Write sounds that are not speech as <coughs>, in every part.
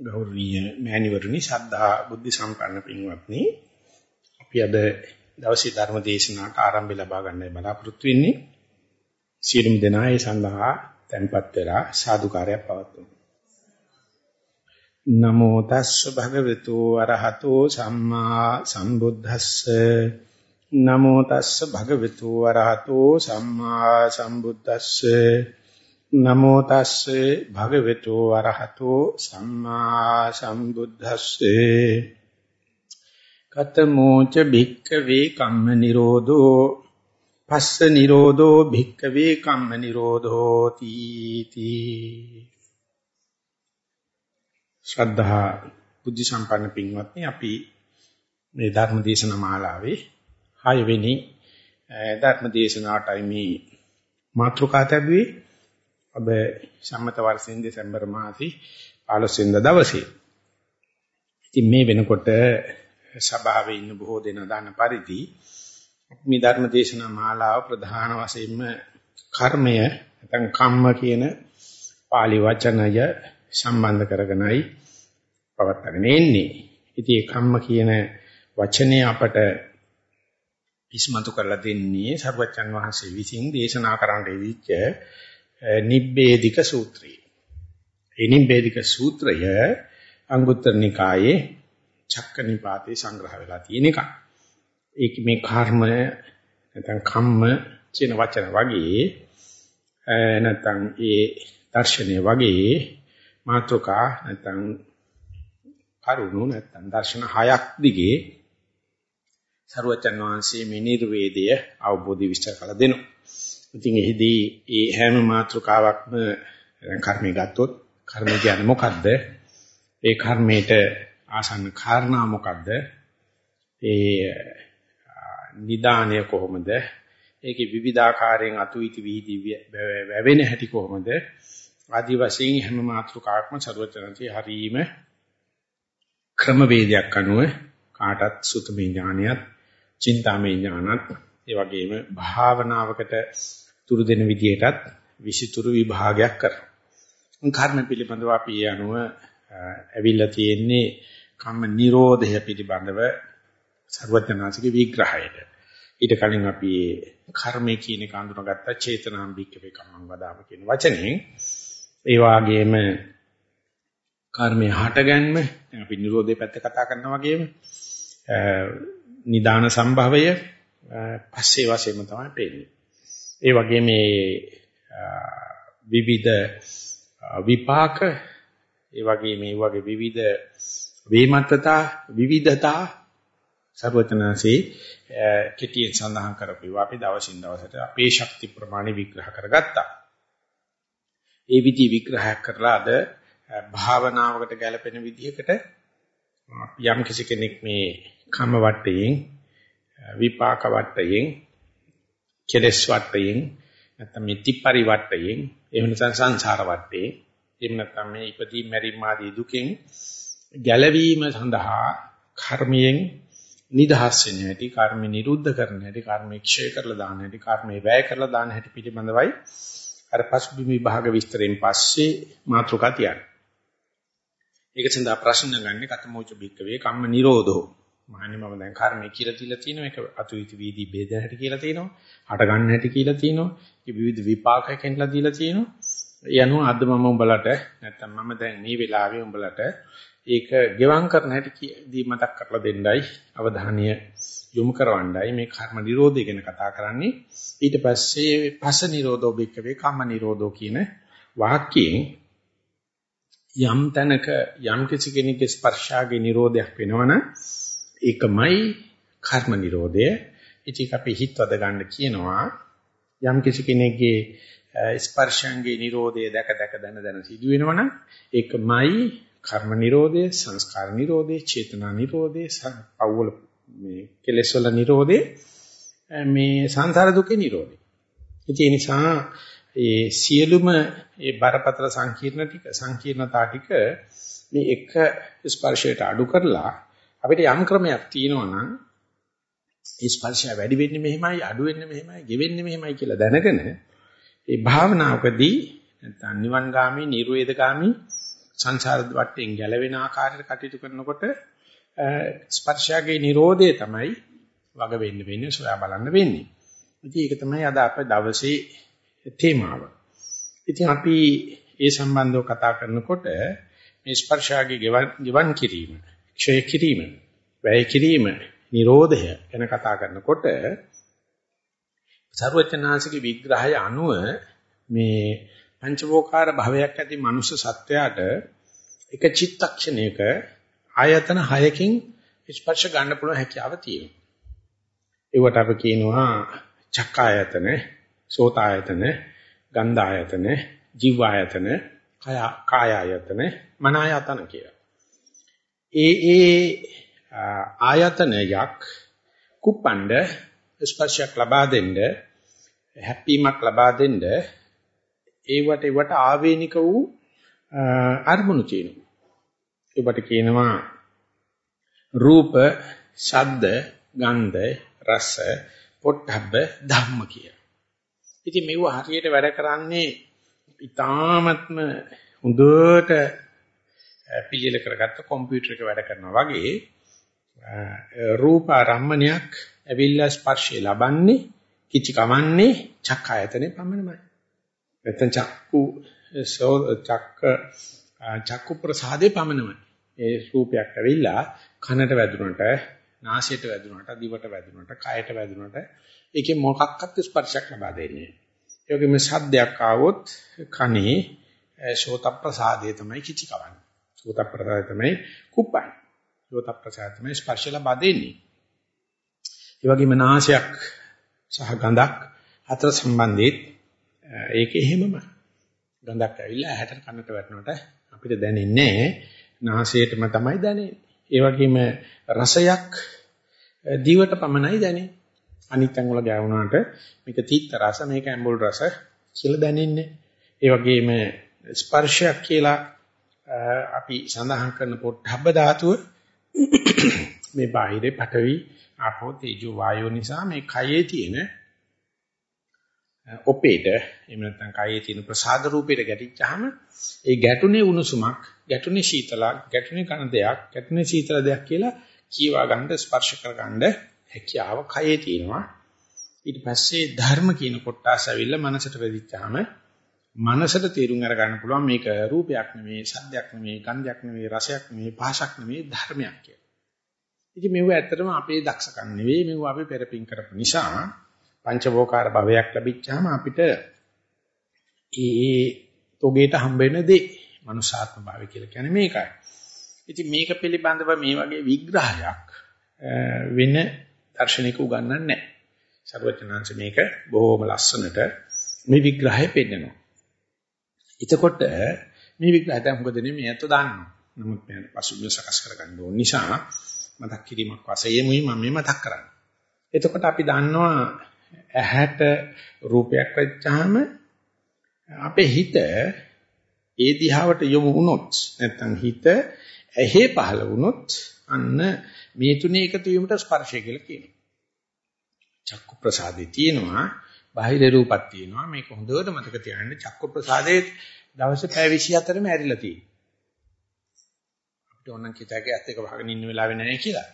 ගෞරවනීය මෑණිවරුනි ශ්‍රද්ධා බුද්ධ සම්පන්න පින්වත්නි. අපි අද දවසේ ධර්ම දේශනාවට ආරම්භය ලබා ගන්නයි බලාපොරොත්තු වෙන්නේ. සියලුම දෙනා ඒ සඳහා tempත් වෙලා සාදුකාරයක් පවත්වමු. නමෝ තස්ස භගවතු අරහතෝ සම්මා සම්බුද්දස්ස. නමෝ තස්ස භගවතු අරහතෝ සම්මා සම්බුද්දස්ස. නමෝ තස්සේ භගවතු වරහතෝ සම්මා සම්බුද්දස්සේ. කතමෝච භික්ඛවේ කම්ම නිරෝධෝ. පස්ස නිරෝධෝ භික්ඛවේ කම්ම නිරෝධෝ තීති. ශ්‍රද්ධා බුද්ධ සම්පන්න පින්වත්නි අපි මේ ධර්ම දේශනා මාලාවේ 6 වෙනි ධර්ම දේශනාවටයි මේ මාතෘකා තැබුවේ ඔබ සම්මත වර්ෂයෙන් දෙසැම්බර් මාසි 15 වෙනිදා දවසේ. ඉතින් මේ වෙනකොට සභාවේ ඉන්න බොහෝ දෙනා දන්න පරිදි මේ ධර්ම දේශනා මාලාව ප්‍රධාන වශයෙන්ම කර්මය නැත්නම් කම්ම කියන pāli වචනය සම්බන්ධ කරගෙනයි පවත්වාගෙන එන්නේ. ඉතින් මේ කම්ම කියන වචනේ අපට ඉස්මතු කරලා දෙන්නේ සර්වචන් වහන්සේ විසින් දේශනා කරන්න ඉදිච්ච Eh, නිබ්බේධික සූත්‍රය. ඒ නිබ්බේධික සූත්‍රය අංගුත්තර නිකායේ චක්කනිපාතේ සංග්‍රහ වෙලා තියෙන එක. ඒක මේ කර්ම නැත්නම් කම්ම කියන වචන වගේ eh, නැත්නම් ඒ දර්ශනය වගේ මාතෘකා නැත්නම් කරුණු නැත්නම් දර්ශන හයක් දිගේ සරුවචන් වහන්සේ මේ නිර්වේදය අවබෝධි විස්තර කළ දෙනවා. ඉතින් එහිදී ඒ හැම මාත්‍රකාවක්ම දැන් කර්මය ගත්තොත් කර්ම කියන්නේ මොකද්ද? ඒ කර්මයට ආසන්න කාරණා මොකද්ද? ඒ නිදානය කොහොමද? ඒකේ විවිධාකාරයෙන් අතුයිති විහිදි වැවෙන හැටි කොහොමද? ආදි වශයෙන් හැම මාත්‍රකාවක්ම සර්වචනන්ති හරීම ක්‍රමවේදයක් අනුව කාටත් සුතමේ ඥානියත්, චින්තාමේ ඥානත්, ඒ වගේම භාවනාවකට තුරු දෙන විදියටත් විසිතුරු විභාගයක් කරනවා. කර්ම පිළිබඳව අපි අනුව ඇවිල්ලා තියෙන්නේ කම්ම නිරෝධය පිළිබඳව සර්වඥාන්සේගේ විග්‍රහයට. ඊට කලින් අපි කර්මය කියන එක අඳුනගත්ත චේතනාම්බික වේ කම්මං වදාම කියන වචනේ ඒ වාගේම කර්මය හටගන්ම අපි නිරෝධය පැත්ත කතා කරනවා වගේම නිදාන සම්භවය පස්සේ වශයෙන්ම තමයි පේන්නේ. ඒ වගේ මේ විවිධ විපාක ඒ වගේ මේ වගේ විවිධ වේමත්තතා විවිධතා සර්වචනසේ කෙටියෙන් සඳහන් කරපුවා අපි දවසින් දවසට අපේ ශක්ති ප්‍රමාණය විග්‍රහ කරගත්තා. ඒ විදි විග්‍රහයක් කරලා අද භාවනාවකට ගැලපෙන විදිහකට යම් කිසි කෙනෙක් මේ කම වටයෙන් විපාක වටයෙන් කෙලස් වටයෙන් නැත්නම් මේ තිපරි වටයෙන් එහෙම නැත්නම් සංසාර වටේ එහෙම නැත්නම් මේ ඉපදී මැරීම ආදී දුකෙන් ගැලවීම සඳහා කර්මයෙන් නිදහස් වෙන හැටි කර්ම නිරුද්ධ කරන හැටි කර්ම ක්ෂය කරලා දාන හැටි කර්ම වැය කරලා දාන හැටි පිළිබඳවයි අර පසුබිම් විභාග විස්තරයෙන් පස්සේ මාතෘකා තියන්නේ. ඒක සඳහා ප්‍රශ්න ගන්නේ කතමෝච බික්කවේ කම්ම නිරෝධෝ මහන්නේ මම දැන් කර්මය කියලා තියලා තියෙනවා. ඒක අතුයිති වීදි බෙදෙන හැටි කියලා තියෙනවා. හට ගන්න හැටි කියලා තියෙනවා. ඒක විවිධ විපාකයන්ලා දීලා තියෙනවා. ඒ අනුව අද මම උඹලට නැත්තම් මම දැන් මේ වෙලාවේ උඹලට ඒක ගෙවම් කරන හැටි දී මතක් කරලා දෙන්නයි අවධානය යොමු කරවන්නයි මේ කර්ම නිරෝධය ගැන කතා කරන්නේ. ඊට පස්සේ පස නිරෝධෝ බික්කවේ කම්ම නිරෝධෝ කියන වාක්‍යයෙන් යම් තැනක යම් කිසි කෙනෙකුගේ ස්පර්ශාගේ නිරෝධයක් වෙනවනම් ඒකමයි කර්ම නිරෝධය. ඉතින් අපි හිතවද ගන්න කියනවා යම් කිසි කෙනෙක්ගේ ස්පර්ශංගේ නිරෝධය දැක දැක දන දන සිදු වෙනවනම් ඒකමයි කර්ම නිරෝධය, සංස්කාර නිරෝධය, චේතනා නිරෝධය, අවුල මේ කෙලෙස් වල නිරෝධය මේ සංසාර දුකේ නිරෝධය. ඒ නිසා ඒ සියලුම ඒ බරපතල සංකීර්ණ ටික සංකීර්ණතා ටික මේ එක ස්පර්ශයට අඩු කරලා අපිට යම් ක්‍රමයක් තියෙනවා නම් ඒ ස්පර්ශය වැඩි වෙන්නේ මෙහෙමයි අඩු වෙන්නේ මෙහෙමයි ගෙවෙන්නේ මෙහෙමයි කියලා දැනගෙන ඒ භාවනාවකදී නැත්නම් නිවන් ගාමී නිර්වේදගාමී සංසාර වටෙන් ගැලවෙන ආකාරයට කටයුතු කරනකොට ස්පර්ශයගේ Nirodhe තමයි වග වෙන්න වෙන්නේ සොයා බලන්න වෙන්නේ. ඉතින් ඒක තමයි අද අපේ දවසේ තේමාව. ඉතින් අපි ඒ සම්බන්ධව කතා කරනකොට මේ ස්පර්ශයගේ ගෙවන් කිරීම, ක්ෂය කිරීම, වැය කිරීම, Nirodha ගැන කතා කරනකොට සර්වචනාසික විග්‍රහය අනුව මේ පංචවෝකාර භවයක් ඇති මනුෂ්‍ය සත්වයාට එක චිත්තක්ෂණයක ආයතන 6කින් ස්පර්ශ ගන්න පුළුවන් හැකියාව තියෙනවා. ඒවට අපි කියනවා චක්කායතන, සෝතායතන, ගන්ධායතන, ජීවායතන, කායායතන, මනායතන කියලා. ඒ ඒ ආයතනයක් කුප්පණ්ඩ ස්පර්ශයක් ලබා දෙන්න හැප්පීමක් ලබා දෙන්න ඒවට ඒවට ආවේනික වූ අරමුණු තියෙනවා. ඒවට කියනවා රූප, ශබ්ද, ගන්ධ, රස, පොට්ටබ්බ ධම්ම කිය. ඉතින් මේව හරියට වැඩ කරන්නේ ඊ타ත්ම හොඳට පිළිල කරගත්ත කම්පියුටර් එක වැඩ කරනවා වගේ රූප ආරම්මණයක් ඇවිල්ලා ස්පර්ශය ලබන්නේ කිචි කමන්නේ චක්කායතනේ පමණමයි. නැත්නම් චක්කු සෝ චක්ක චක්කු ප්‍රසාදේ පමණමයි. ඒ රූපයක් ඇවිල්ලා කනට වැදුනට, නාසයට වැදුනට, දිවට වැදුනට, කයට වැදුනට ඒකේ මොකක්වත් ස්පර්ශයක් ලබා දෙන්නේ නැහැ. ඒ වගේම ශබ්දයක් ආවොත් කනේ ශෝත ප්‍රසාදේ තමයි කිචි කවන්නේ. ශෝත ප්‍රසාදේ තමයි කුප්පන්නේ. ශෝත ප්‍රසාදේ තමයි ස්පර්ශ ලබා දෙන්නේ. ඒ වගේම නාසයක් සහ ගඳක් අතර සම්බන්ධෙත් ඒක එහෙමම ගඳක් ඇවිල්ලා ඇහැට කනට වැටෙනකොට අපිට දැනෙන්නේ නාසයටම තමයි දැනෙන්නේ. ඒ වගේම රසයක් දිවට පමණයි දැනෙන්නේ. අනිත් තැන් වල ගෑවුනාට මේක තීත්ත රස මේක ඇඹුල් රස කියලා දැනෙන්නේ. ඒ වගේම ස්පර්ශයක් කියලා අපි සඳහන් කරන පොට්ටබ්බ ධාතුව <coughs> මේ බාහිරේ පඨවි ආපෝ තේජෝ වායෝ නිසා මේ කයේ තියෙන ඔපේට එහෙම නැත්නම් කයේ තියෙන ප්‍රසාද රූපයට ගැටිච්චාම ඒ ගැටුනේ උණුසුමක් ගැටුනේ සීතලක් ගැටුනේ කන දෙයක් ගැටුනේ සීතල දෙයක් කියලා කියවා ගන්න ස්පර්ශ කර ගන්න හැකියාව කයේ තියෙනවා. ඊට පස්සේ ධර්ම කියන කොටස ඇවිල්ලා මනසට වෙදිච්චාම මනසට තේරුම් අර ගන්න පුළුවන් මේක රූපයක් නෙමෙයි සද්දයක් නෙමෙයි ගන්ධයක් නෙමෙයි රසයක් නෙමෙයි භාෂක් නෙමෙයි ධර්මයක් කියලා ඉතින් මේව ඇත්තටම අපේ දක්ෂකම් නෙවෙයි මේව අපි පෙරපින් කරපු නිසා පංචවෝකාර භවයක් ලැබිච්චාම අපිට ඒ තොගේට හම්බ වෙන දේ මනුෂ්‍යාත්ම භාවය කියලා කියන්නේ මේකයි. ඉතින් මේක පිළිබඳව මේ වගේ විග්‍රහයක් වෙන දර්ශනික උගන්වන්නේ නැහැ. සර්වඥාන්ස මේක බොහොම ලස්සනට මේ විග්‍රහය පෙන්නනවා. එතකොට මේ විග්‍රහය දැන් මොකද මේ අත දාන්නවා. නමුත් මම පසුබිම සකස් කරගන්න ඕන නිසා මතක් කිරීමක් වශයෙන්මයි මම මේ මතක් කරන්නේ. එතකොට අපි දන්නවා ඇහැට රූපයක් වෙච්චාම අපේ හිත ඒ දිහාවට යොමු වුණොත් නැත්නම් හිත ඇහි පහළ වුණොත් අන්න මේ තුනේ එකතු වීමට ස්පර්ශය කියලා කියනවා. චක්කු ප්‍රසාදේ තියෙනවා බාහිර රූපක් තියෙනවා මේක හොඳට මතක තියාගන්න චක්කු ප්‍රසාදේ දවසේ පැය 24ම ඇරිලා තියෙනවා. අපිට ඕනනම් කිතාගේ ඇස් දෙක වහගෙන ඉන්න වෙලාවෙ නැහැ කියලා.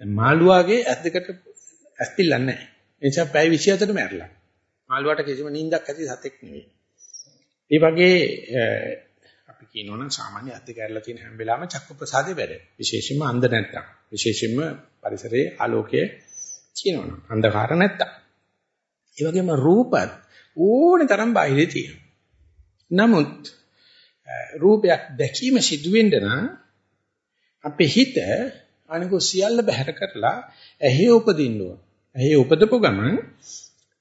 දැන් මාළුවාගේ ඇස් දෙකට ඇස් පිල්ලන්නේ නැහැ. ඒ නිසා පැය 24ටම ඇරලා. මාළුවාට කිසිම නිින්දක් ඇති සතෙක් නෙවෙයි. ඒ වගේ අපි කියනවනම් සාමාන්‍ය ඇස් දෙක ඇරලා තියෙන හැම වෙලාවෙම චක්ක ප්‍රසාදේ වැඩ. විශේෂයෙන්ම අන්ධ නැත්තම්. විශේෂයෙන්ම පරිසරයේ ආලෝකයේ කියනවනම් අන්ධකාර නැත්තම්. ඒ වගේම රූපත් ඕනේ තරම් බාහිරේ තියෙනවා. නමුත් රූපයක් දැකීම සිදු වෙන්න නම් අපේ හිත අනිකෝ සියල්ල බැහැර කරලා ඇහි උපදින්න ඕන. ඇහි උපදපු ගමන්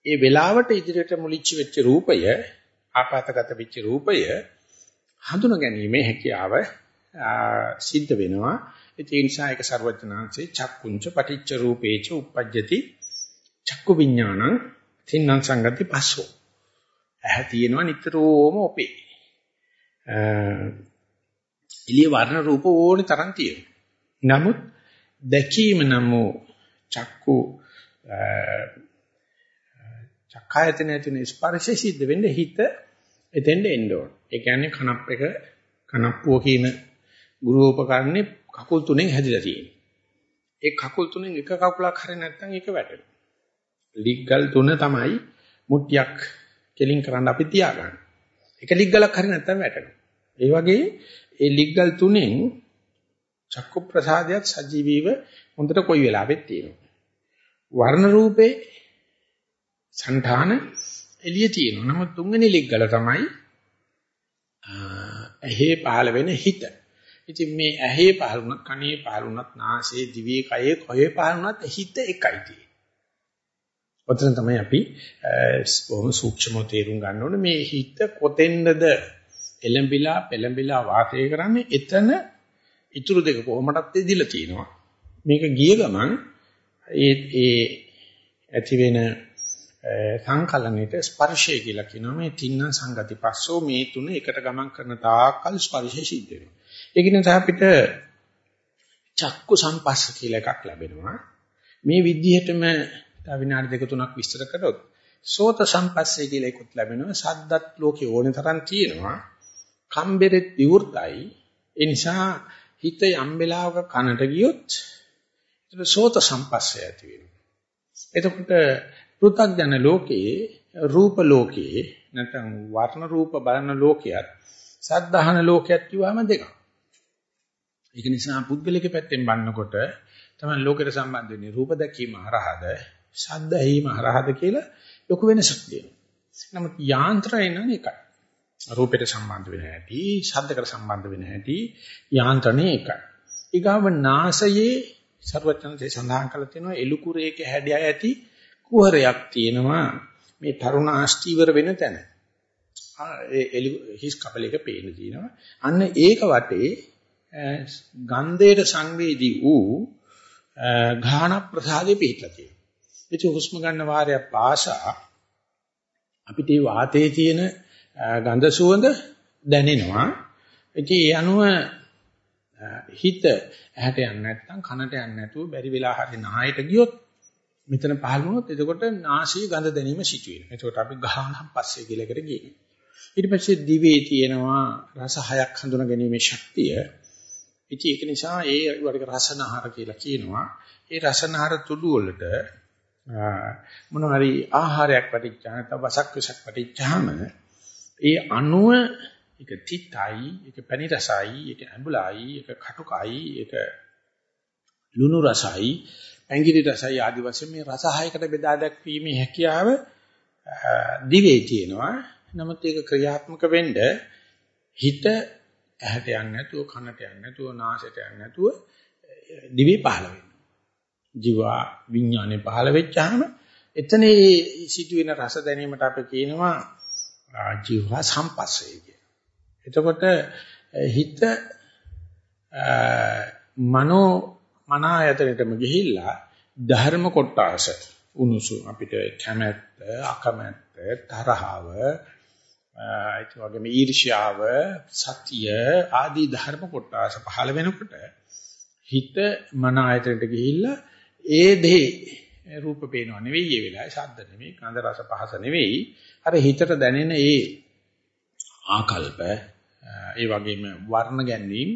ඒ වෙලාවට ඉදිරියට මුලිච්ච වෙච්ච රූපය, ආපතගත වෙච්ච රූපය හඳුනා ගැනීමේ හැකියාව සිද්ධ වෙනවා. ඒ නිසා ඒක ਸਰවඥාන්සේ චක්කුංච පටිච්ච රූපේච uppajjati චක්කු විඥානං තින්නම් සංගති පස්සෝ. ඇහැ තියෙනවා නිතරම ඔපේ. එළිය වර්ණ රූප ඕනේ තරම් තියෙනවා. නමුත් දැකීම නම් චක්කු චක්කායතන ඇතුලේ ස්පර්ශය සිද්ධ වෙන්නේ හිත එතෙන්ද එන්න ඕන. ඒ කියන්නේ කනප් එක කනප්පුව කියන ගෘහෝපකරණේ කකුල් තුනෙන් හැදිලා තියෙන්නේ. ඒ කකුල් තුනෙන් එක කකුලක් හරිය නැත්නම් ඒක වැටෙනවා. ලිග්ගල් තුන තමයි මුට්ටියක් කෙලින් කරන්න අපි තියාගන්න. එක ලිග්ගලක් හරිය නැත්නම් වැටෙනවා. ඒ වගේ ඒ ලිග්ගල් තුනෙන් චක්කු ප්‍රසාදයක් සජීවීව හොඳට කොයි වෙලාවෙත් තියෙනවා. වර්ණ රූපේ සංඨාන එළිය තියෙනවා. නමුත් තුන්වෙනි ලිග්ගල තමයි ඇහි පහළ වෙන හිත. ඉතින් මේ ඇහි පහළ වුණත්, කනේ පහළ වුණත්, නාසයේ, දිවේ, කයේ කොහේ පහළ වුණත් හිත එකයි තියෙන්නේ. ඔතන තමයි අපි බොහොම සූක්ෂමව තේරුම් ගන්න ඕනේ මේ හිත කොතෙන්ද එලඹිලා පෙලඹිලා වාසය කරන්නේ එතන ඉතුරු දෙක කොහොමදත් දෙදිලා තියෙනවා. මේක ගිය ගමන් ඒ ඒ ඇති වෙන සංකලනෙට ස්පර්ශය කියලා කියනවා මේ තින්න සංගති පස්සෝ මේ තුන එකට ගමන් කරන තාක්කල් ස්පර්ශය සිද්ධ වෙනවා. ඒක නිසා අපිට චක්කු සංපස්ස කියලා එකක් ලැබෙනවා. මේ විදිහටම තව විනාඩි දෙක තුනක් විස්තර කරොත් සෝත සංපස්සේ කියලා එකක් ලැබෙනවා. සද්දත් ලෝකේ ඕනේ තරම් තියෙනවා. කම්බෙරෙත් විවෘතයි. ඒ නිසා හිත යම් වෙලාවක කනට ගියොත් ඒක සෝත සංපස්සේ ඇති වෙනවා. එතකොට පෘථග්ජන ලෝකයේ රූප ලෝකයේ නැත්නම් වර්ණ රූප බලන ලෝකයක් සද්ධාහන ලෝකයක් කිව්වම දෙකක්. ඒක නිසා පුද්ගලික පැත්තෙන් බලනකොට තමයි ලෝකෙට සම්බන්ධ වෙන්නේ රූප දැකීම හරහාද ශබ්ද ඇහිීම හරහාද කියලා ලොකු වෙනසක් තියෙනවා. නමුත් යාන්ත්‍රය නම් එකයි. රූපයට සම්බන්ධ වෙන හැටි, ශබ්දකට සම්බන්ධ වෙන හැටි යාන්ත්‍රණය එකයි. ඊගාව නාසයේ ਸਰවඥන්සේ සඳහන් කරලා තියෙනවා එලුකුරේක හැඩය ඇති කුහරයක් තියෙනවා මේ තරුණ ආෂ්ටීවර වෙන තැන. ඒ එලි හිස් කපලයක පේන තියෙනවා. අන්න ඒක වටේ ගන්ධයට සංවේදී වූ ගාහන ප්‍රසාදේ පිටලා තියෙනවා. ඒ හුස්ම ගන්න වාරයක් පාසා අපිට මේ වාතයේ තියෙන ගඳ සුවඳ දැනෙනවා. ඉතින් ඒ අනුව හිත ඇහැට යන්නේ නැත්නම් කනට යන්නේ නැතුව බැරි වෙලා හරි නහයට ගියොත් මෙතන පහළ වුණොත් එතකොට නාසයේ ගඳ දැනීම සිදු වෙනවා. එතකොට අපි ගහනම් පස්සේ කියලා එකට ගියේ. ඊට පස්සේ දිවේ තියෙනවා රස හයක් හඳුනා ගැනීමේ ශක්තිය. ඉතින් ඒක නිසා ඒ වගේ රසනහර කියලා කියනවා. ඒ රසනහර තුඩු වලට මොන හරි ආහාරයක් පැටිච්චා නැත්නම් වසක් විසක් පැටිච්චාම ඒ අණුව ඒක තිතයි, ඒක පැණි රසයි, ඒක ඇඹුලයි, ඒක කටුකයි, ඒක ලුණු රසයි, ඇඟිලි රසයි ආදි වශයෙන් මේ රස හයකට බෙදා දැක්වීමේ හැකියාව දිවේ තියෙනවා. නමුත් ඒක ක්‍රියාත්මක වෙන්න හිත ඇහැට යන්නේ නැතුව, කනට යන්නේ නැතුව, නාසයට යන්නේ නැතුව දිවේ පහළ වෙනවා. ජීවා විඥානේ පහළ වෙච්චාම එතන සිදුවෙන රස දැනීමට අපි කියනවා ජීවා සම්පස්සේ කියලා. එතකොට හිත මනෝ මනායතනෙටම ගිහිල්ලා ධර්ම කොටාස උනුසු අපිට කැමැත්ත අකමැත්ත තරහව ඒක වගේම ඊර්ෂ්‍යාව සතිය ආදී ධර්ම කොටාස පහළ වෙනකොට හිත මන ආයතනට ගිහිල්ලා ඒ දේ රූප පේනව නෙවෙයි ඒ වෙලාවේ ශබ්ද නෙවෙයි ගන්ධ රස පහස නෙවෙයි අර හිතට දැනෙන ඒ ආකල්ප ඒ වගේම වර්ණ ගැනීම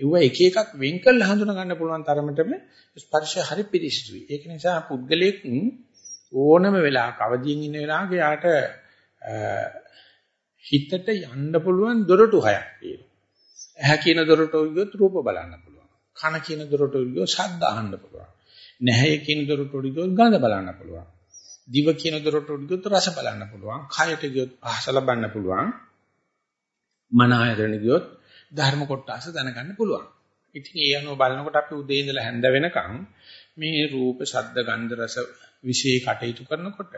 ඒව එක එකක් වෙන් කළ හඳුනා ගන්න පුළුවන් තරමටම ස්පර්ශය හරි පිරිසිදුයි. ඒක නිසා පුද්ගලයෙක් ඕනම වෙලාවක අවදියෙන් ඉන්න වෙලාවක යාට හිතට යන්න පුළුවන් දොරටු හයක් තියෙනවා. ඇහැ කියන දොරටු ගියොත් රූප බලන්න පුළුවන්. කන කියන දොරටු ගියොත් ශබ්ද අහන්න පුළුවන්. නැහැ කියන දොරටු ගියොත් ගඳ බලන්න පුළුවන්. දිව කියන දොරටු ගියොත් රස බලන්න පුළුවන්. කයට ගියොත් පහස ලබන්න පුළුවන්. මන ආයතන ගියොත් ධර්ම කොටස දැනගන්න පුළුවන්. ඉතින් ඒ අනුව බලනකොට අපි උදේ ඉඳලා හැන්ද වෙනකන් මේ රූප, ශබ්ද, ගන්ධ, රස විශේෂ කටයුතු කරනකොට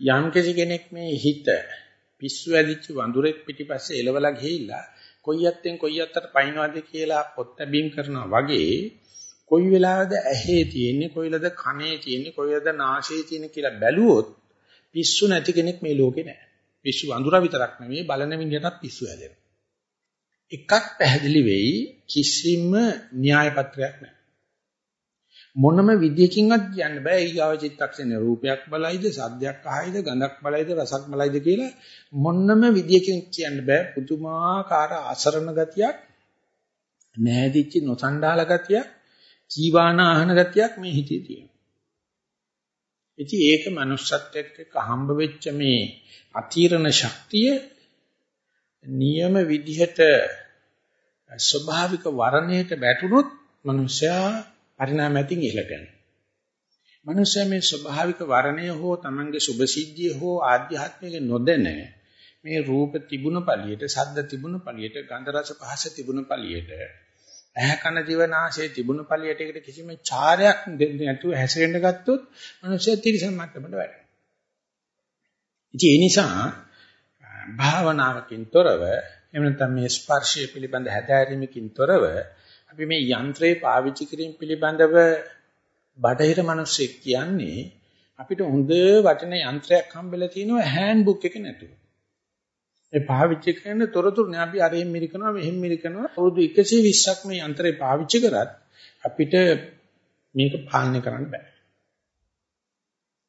යම් කෙනෙක් මේ හිත පිස්සු ඇදිච්ච වඳුරෙක් පිටිපස්සේ එලවලා ගිහිල්ලා කොයි යත්තෙන් කොයි යත්තට පයින්නවද කියලා පොත් බැීම් කරනවා වගේ කොයි වෙලාවද ඇහි තියෙන්නේ කොයිලද කනේ තියෙන්නේ කොයිලද නාසයේ තියෙන්නේ කියලා බැලුවොත් පිස්සු නැති කෙනෙක් මේ ලෝකේ නැහැ. පිස්සු වඳුර විතරක් නෙවෙයි බලන මිනිහටත් පිස්සු හැදෙනවා. එකක් පැහැදිලි වෙයි කිසිම න්‍යාය පත්‍රයක් නැහැ. මොනම විදියකින්වත් කියන්න බෑ ඊගාව චිත්තක්ෂණේ රූපයක් බලයිද සද්දයක් අහයිද ගඳක් බලයිද රසක් බලයිද කියලා මොනම විදියකින් කියන්න බෑ පුදුමාකාර අසරණ ගතියක් නැහැදිච්ච නොසණ්ඩාල ගතියක් ජීවාන ආහන ගතියක් මේ හිතේ තියෙනවා. ඉතින් ඒක manussත් එක්ක හම්බ වෙච්ච මේ අතිරණ ශක්තිය නියම විදිහට ස්වභාවික වර්ණයට වැටුනොත් මනුෂයා පරිණාමයෙන් ඉහළට යනවා. මනුෂයා මේ ස්වභාවික වර්ණය හෝ තමන්ගේ සුභසිද්ධිය හෝ ආධ්‍යාත්මික නොදැන මේ රූප තිබුණ පළියට, ශබ්ද තිබුණ පළියට, ගන්ධ රස පහස තිබුණ පළියට, ඇහැ කන දිව නාසය තිබුණ පළියට ඒකට කිසිම චාරයක් දෙන්නේ නැතුව හැසිරෙන්න ගත්තොත් මනුෂයා තිරසන් මට්ටමට වැටෙනවා. ඉතින් ඒ නිසා භාවනාවකින් තොරව එහෙම නැත්නම් මේ ස්පර්ශය පිළිබඳ හැදෑරීමකින් තොරව අපි මේ යන්ත්‍රේ පාවිච්චි කිරීම පිළිබඳව බටහිර මිනිස්සෙක් කියන්නේ අපිට හොඳ වටින යන්ත්‍රයක් හම්බෙලා තියෙනවා හෑන්ඩ් බුක් එක නැතුව. ඒ පාවිච්චි කරන තොරතුරු නේ අපි අරෙන් මිරිකනවා මෙහෙන් මිරිකනවා අවුරුදු 120ක් මේ යන්ත්‍රේ පාවිච්චි කරත් අපිට මේක පාලනය කරන්න බෑ.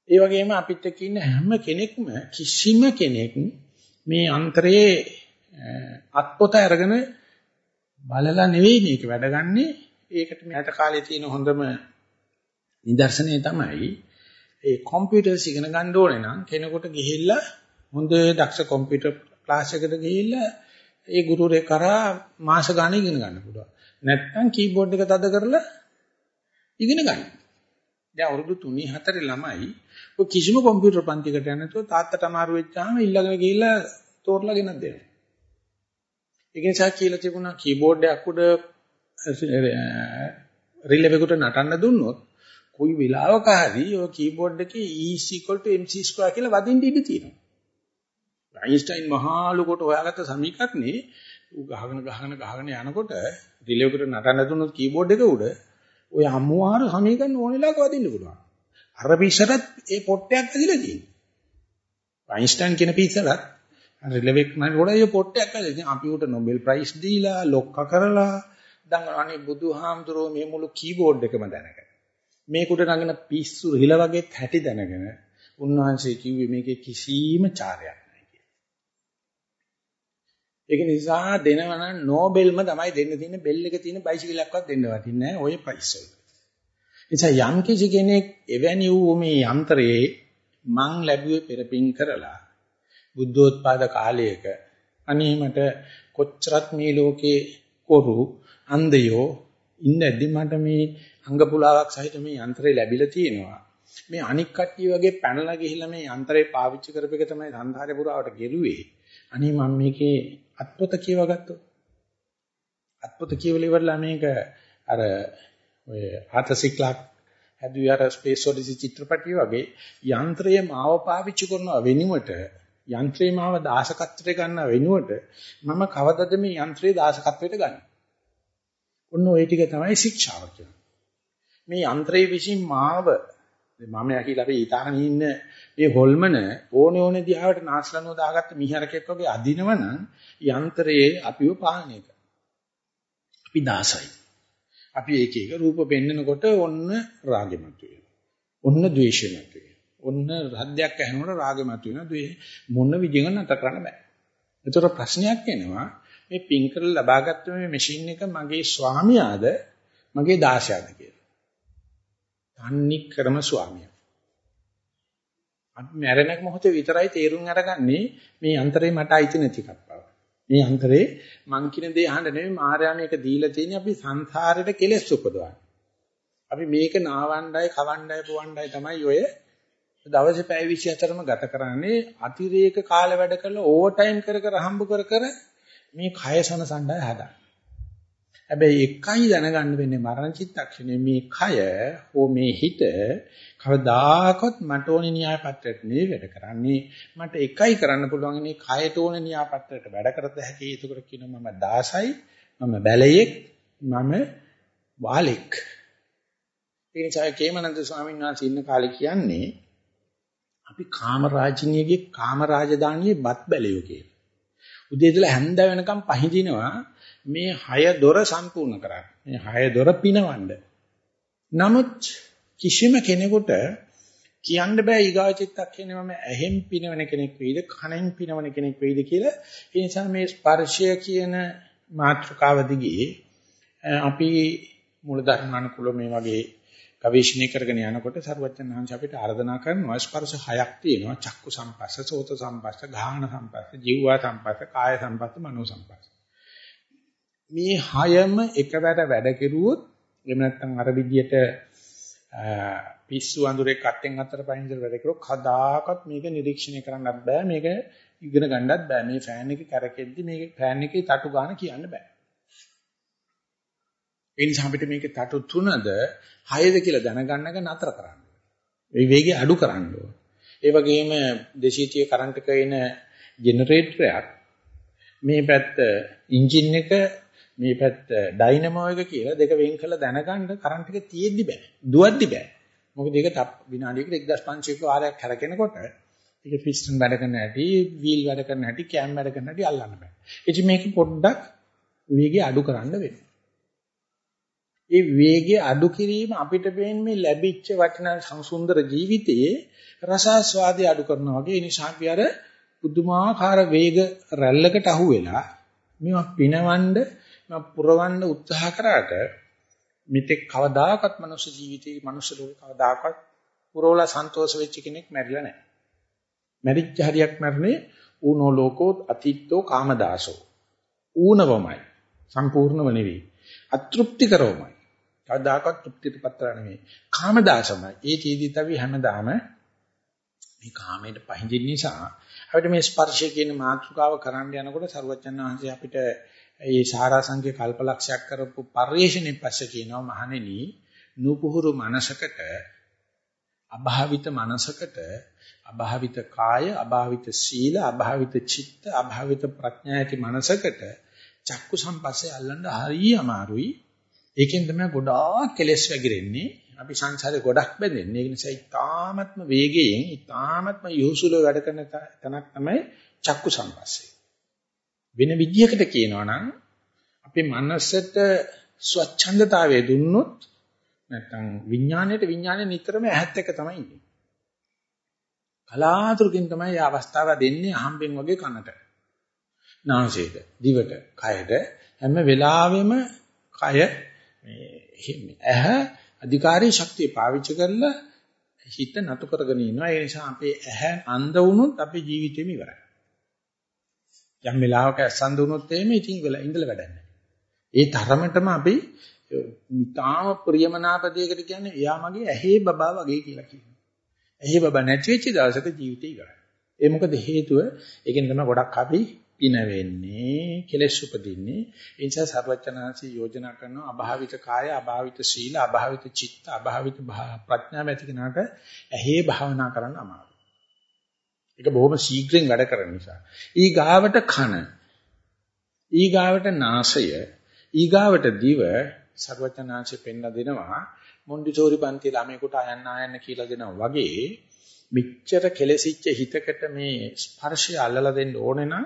ඒ වගේම අපිට කියන හැම කෙනෙක්ම කිසිම කෙනෙක් මේ යන්ත්‍රයේ අත්පොත අරගෙන බලලා නෙවෙයි මේක වැඩගන්නේ. ඒකට මේ අත කාලේ තියෙන හොඳම නිදර්ශනය තමයි ඒ කම්පියුටර්ස් ඉගෙන ගන්න ඕනේ නම් කෙනෙකුට ගිහිල්ලා හොඳ දක්ෂ කම්පියුටර් ක්ලාස් එකට ගිහිල්ලා ඒ ගුරුවරයෙක් කරා මාස ගාණක් ඉගෙන ගන්න පුළුවන්. නැත්නම් කීබෝඩ් එක තද කරලා ඉගෙන ගන්න. දැන් අවුරුදු 3 4 ළමයි ඔය කිසිම කම්පියුටර් පන්තියකට යන්නේ නැතුව තාත්තට අමාරු වෙච්චාම ඊළඟට ගිහිල්ලා තෝරලා ගෙනත් දෙනවා. ඒක නිසා කියලා තිබුණා කීබෝඩ් එකක් උඩ රිලෙවෙකට නටන්න දුන්නොත් කොයි වෙලාවක හරි ඔය කීබෝඩ් එකේ E mc2 කියලා වදින්න ඉඩ තියෙනවා. අයින්ස්ටයින් මහා ලොකොට හොයාගත්ත සමීකරණේ ඌ ගහගෙන ගහගෙන ගහගෙන යනකොට රිලෙවෙකට නටන්න දුන්නොත් කීබෝඩ් එක උඩ ඔය අමුවාර සමීකරණ ඕන වෙලාවක වදින්න පුළුවන්. අර පිස්සරත් ඒ පොට්ටයක් ඇදලා තියෙනවා. අයින්ස්ටයින් කියන පිස්සරත් රිලෙවෙක් නම් ගොඩ ඒ පොට්ටයක් ඇදලා ඉතින් අපි උට නොබෙල් ප්‍රයිස් දීලා ලොක්ක කරලා දැන් අනේ බුදුහාමුදුරුවෝ මේ මුළු කීබෝඩ් එකම දැනගෙන මේකට නගන පිස්සු හිල වගේ හැටි දැනගෙන උන්වහන්සේ කිව්වේ මේකේ කිසිම චාරයක් නැහැ කියලා. ඒක නිසා දෙනවනම් නෝබෙල්ම තමයි දෙන්න තියෙන බෙල් එක තියෙන බයිසිකලයක්වත් දෙන්න වටින්නේ නැහැ ওই ප්‍රයිස් වල. නිසා යම් කිසි කෙනෙක් එවැනි වූ මේ යන්ත්‍රයේ මං ලැබුවේ පෙරපින් කරලා බුද්ධෝත්පාද කාලයක අනේ මට කොච්චරක් මේ ලෝකේ කොරු අන්ධයෝ ඉන්නැද්දි මට මේ අංග පුලාවක් සහිත මේ යන්ත්‍රය ලැබිලා තියෙනවා මේ අනික් කට්ටිය වගේ පැනලා ගිහිල්ලා මේ යන්ත්‍රය පාවිච්චි කරපෙක තමයි සංධාරය පුරාවට ගෙරුවේ අනේ මම මේකේ අත්පොත කියවගත්තොත් අත්පොත කියවල ඉවරලා මේක අර ඔය ආතසික්ලක් හැදුවේ අර ස්පේස් ඔඩිසි චිත්‍රපටිය වගේ යන්ත්‍රයේ මාව පාවිච්චි කරනවා වෙනුවට යන්ත්‍රේ මාව දාසකත්වයට ගන්න වෙනුවට මම කවදද මේ යන්ත්‍රේ දාසකත්වයට ගන්න. ඔන්න ওই ටික තමයි ශික්ෂාව කියන්නේ. මේ යන්ත්‍රයේ විසින් මාව මම යකිලා අපි ඊතාගෙන ඉන්න මේ හොල්මන ඕනේ ඕනේ දිහාවට නාස්ලනුව දාගත්ත මිහරකෙක් වගේ අදිනවනම් යන්ත්‍රයේ අපිව පාලනය කරනවා. අපි දාසයි. අපි එක එක රූප පෙන්නකොට ඔන්න රාගෙමත් වෙනවා. ඔන්න ද්වේෂෙමත් වෙනවා. ඔන්න රද්දයක් ඇහෙනකොට රාගෙමත් වෙනවා. ද්වේ මොන විදිහෙන් නැත කරන්න බෑ. ඒතර ප්‍රශ්නයක් එනවා මේ පින් කරලා ලබාගත්ත මේ මැෂින් එක මගේ ස්වාමියාද මගේ දාසයාද කියලා. තන්නේ ක්‍රම ස්වාමියා. අපි මැරෙන මොහොතේ විතරයි තේරුම් අරගන්නේ මේ යන්ත්‍රේ මට අයිති නැති එකක් බව. මේ යන්ත්‍රේ මං කියන දේ අහන්න නෙමෙයි මායාව මේක දීලා තියෙන්නේ අපි සංසාරෙට කෙලෙස් උපදවන්නේ. අපි මේක නාවණ්ඩයි කවණ්ඩයි පුවණ්ඩයි තමයි ඔය දවසේ පැය 24ම ගත කරන්නේ අතිරේක කාල වැඩ කරලා ඕවර් ටයිම් කර කර හම්බ කර කර මේ කය සනසණ්ඩය හදා. හැබැයි එකයි දැනගන්න වෙන්නේ මරණ චිත්තක්ෂණය. මේ කය හෝ මේ හිත කවදාකවත් මට ඕනේ න්‍යාය පත්‍රයට නෙවෙයි වැඩ කරන්නේ. මට එකයි කරන්න පුළුවන් මේ කයට ඕනේ න්‍යාය පත්‍රයට වැඩ කරත හැකි ඒකට කියනවා මම දාසයි මම බැලයෙක් මම වාලෙක්. ඒ නිසා කේමනන්ද ස්වාමීන් වහන්සේ ඉන්න කාලේ කියන්නේ අපි කාම රාජිනියගේ කාම රාජධානියේ බත් බැලියෝ කියලා. උදේ ඉඳලා හැන්ද වෙනකම් පහඳිනවා. මේ හය දොර සම්පූර්ණ කරන්න. මේ හය දොර පිනවන්න. නමුත් කිසිම කෙනෙකුට කියන්න බෑ ඊගාව චිත්තක්ෂණය මම ඇහෙන් පිනවන කෙනෙක් වෙයිද කනෙන් පිනවන කෙනෙක් වෙයිද කියලා. ඒ නිසා මේ ස්පර්ශය කියන මාත්‍රකාව දිගේ අපි මූල ධර්මානුකූල මේ වගේ ගවේෂණය කරගෙන යනකොට සරුවච්චන් වහන්සේ අපිට ආර්දනා කරනවා ස්පර්ශ හයක් තියෙනවා චක්කු සම්පස්ස, සෝත සම්පස්ස, ගාහන සම්පස්ස, ජීවා සම්පස්ස, කාය සම්පස්ස, මනෝ සම්පස්ස. මේ හයම එකවර වැඩ කෙරුවොත් එහෙම නැත්නම් අර විදියට පිස්සු අඳුරේ කට්ටෙන් අතර පයින් ඉඳලා වැඩ කරොත් කදාකත් මේක නිරීක්ෂණය කරන්නත් බෑ. මේක ඉගෙන ගන්නත් බෑ. මේ ෆෑන් එක කැරකෙද්දි මේක ෆෑන් එකේ තටු ගන්න කියන්න බෑ. ඒ නිසා අපිට මේක තටු තුනද හයද කියලා දැනගන්නක නතර කරන්න ඒ වේගය අඩු කරන්න ඕන. ඒ වගේම 230 කරන්ට් එක එන ජෙනරේටරයක් මේ පැත්ත එන්ජින් එක මේ පැත්ත ඩයිනමෝ එක කියලා දෙක වෙන් කරලා දැනගන්න කරන්ට් එක තියෙද්දි බෑ දුවද්දි බෑ මොකද ඒක විනාඩියකට 1500 වාරයක් හැරගෙනකොට ඒක පිස්ටන් වැඩ කරන හැටි, වීල් වැඩ කරන හැටි, කෑම් වැඩ කරන හැටි අල්ලන්න බෑ. ඉතින් මේක පොඩ්ඩක් වේගය අඩු කරන්න වෙනවා. ඒ වේගය අඩු කිරීම අපිට මේ ලැබිච්ච වටිනා සංසුන්දර ජීවිතයේ රසාස්වාදය අඩු කරනවා වගේ ඒ නිසා අපි අර පුදුමාකාර වේග රැල්ලකට අහු වෙලා මේවා පිනවන්න මේවා පුරවන්න උත්සාහ කරාට මිත්‍යක් කවදාකවත් මනුෂ්‍ය ජීවිතේ මනුෂ්‍ය ලෝකේ කවදාකවත් පුරවලා සන්තෝෂ වෙච්ච කෙනෙක් මැරිලා නැහැ. මැරිච්ච හරියක් මැරනේ ඌනෝ ලෝකෝ අතිත්තෝ කාමදාසෝ. ඌනවමයි. සම්පූර්ණව නෙවෙයි. අතෘප්තිකරවමයි. කවදාකවත් තෘප්තියටපත් නෙවෙයි. කාමදාසමයි. ඒ චීදිත අපි හැමදාම මේ කාමයට පහඳින්න නිසා අපිට මේ ස්පර්ශය කියන මාතෘකාව කරන්න යනකොට සරුවචන් වහන්සේ අපිට ඒ සාරා සංකේ කල්පලක්ෂයක් කරපු පරිශ්‍රණයෙන් පස්සේ කියනවා මහණෙනි නුපුහුරු මනසකට අභාවිත මනසකට අභාවිත කාය අභාවිත සීල අභාවිත චිත්ත අභාවිත ප්‍රඥා ඇති මනසකට චක්කු සම්පස්සේ අල්ලන්න හරිය අමාරුයි. ඒකෙන් තමයි ගොඩාක් කෙලෙස් වැගිරෙන්නේ අපි සංසාරේ ගොඩක් බැඳෙන්නේ. ඒ නිසා ඉතාමත්ම වේගයෙන් ඉතාමත්ම යොහුසුලව වැඩ කරන තැනක් තමයි චක්කු සම්පස්සේ. වෙන විදියකට කියනවා නම් අපේ මනසට ස්වච්ඡන්දතාවය දුන්නොත් නැත්නම් විඥාණයට විඥාණය නිතරම ඇහත් එක තමයි ඉන්නේ. කලාතුරකින් තමයි මේ අවස්ථාව දෙන්නේ අහම්බෙන් වගේ කනට. නාසයට, දිවට, කයට හැම වෙලාවෙම කය මේ ඇහ අධිකාරී ශක්තිය පාවිච්චි කරලා හිත නතු කරගෙන ඉනවා. ඒ නිසා අපේ ඇහැ අන්ධ වුණොත් අපේ ජීවිතේම ඉවරයි. යම් වෙලාවක ඇස්සන් දුනොත් එහෙම ඉතින් වෙලා ඉඳලා වැඩක් නැහැ. ඒ තරමටම අපි මිතාම ප්‍රියමනාපදයකට කියන්නේ එයා මගේ ඇහි බබා වගේ කියලා කියනවා. ඇහි බබා නැති වෙච්ච දවසක ජීවිතය ඉවරයි. ඒ මොකද හේතුව ඒකෙන් තමයි ගොඩක් අපි පින වෙන්නේ, කෙලෙස් උපදින්නේ. ඒ නිසා සර්වචනාංශී යෝජනා කරනවා අභාවිත කාය, අභාවිත සීල, අභාවිත චිත්ත, අභාවිත ප්‍රඥා ඇති කෙනාට ඇහි භාවනා කරන්න අමාරුයි. ඒක බොහොම ශීඝ්‍රයෙන් වැඩ කරන නිසා. ඊ ගාවට කන. ඊ ගාවට නාසය. ඊ ගාවට දිව සර්වචනාංශෙ පෙන්න දෙනවා. මොන්ඩිසෝරි පන්ති ළමයෙකුට අයන්න ආයන්න කියලා දෙනවා වගේ මෙච්චර කෙලසිච්ච හිතකට මේ ස්පර්ශය අල්ලලා දෙන්න ඕනේ නම්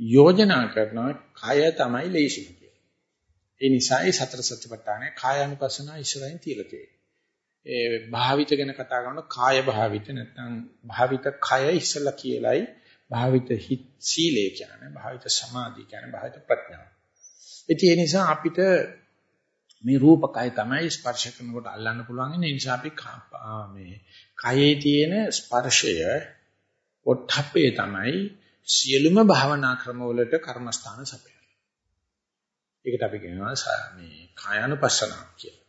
යෝජනා කරනවා කය තමයි ලේසිම කියලා. ඒ නිසා ඒ සතර සත්‍යපට්ඨානේ කායानुපස්සනා ඉස්සරහින් තියලා තියෙනවා. ඒ භාවිත ගැන කතා කරනකොට කාය භාවිත නැත්නම් භාවිත කය ඉස්සලා කියලයි භාවිත හිත් සීලය කියන්නේ භාවිත සමාධිය කියන්නේ භාවිත ප්‍රඥාව. ඒ නිසා අපිට මේ රූපකය තමයි ස්පර්ශ කරනකොට අල්ලන්න පුළුවන්. ඒ නිසා අපි මේ කයේ තියෙන ස්පර්ශය ඔට්ඨපේ තමයි සියලුම භාවනා ක්‍රමවලට කර්මස්ථාන සපයන්නේ. ඒකට අපි කියනවා මේ කායानुපස්සනාව කියලා.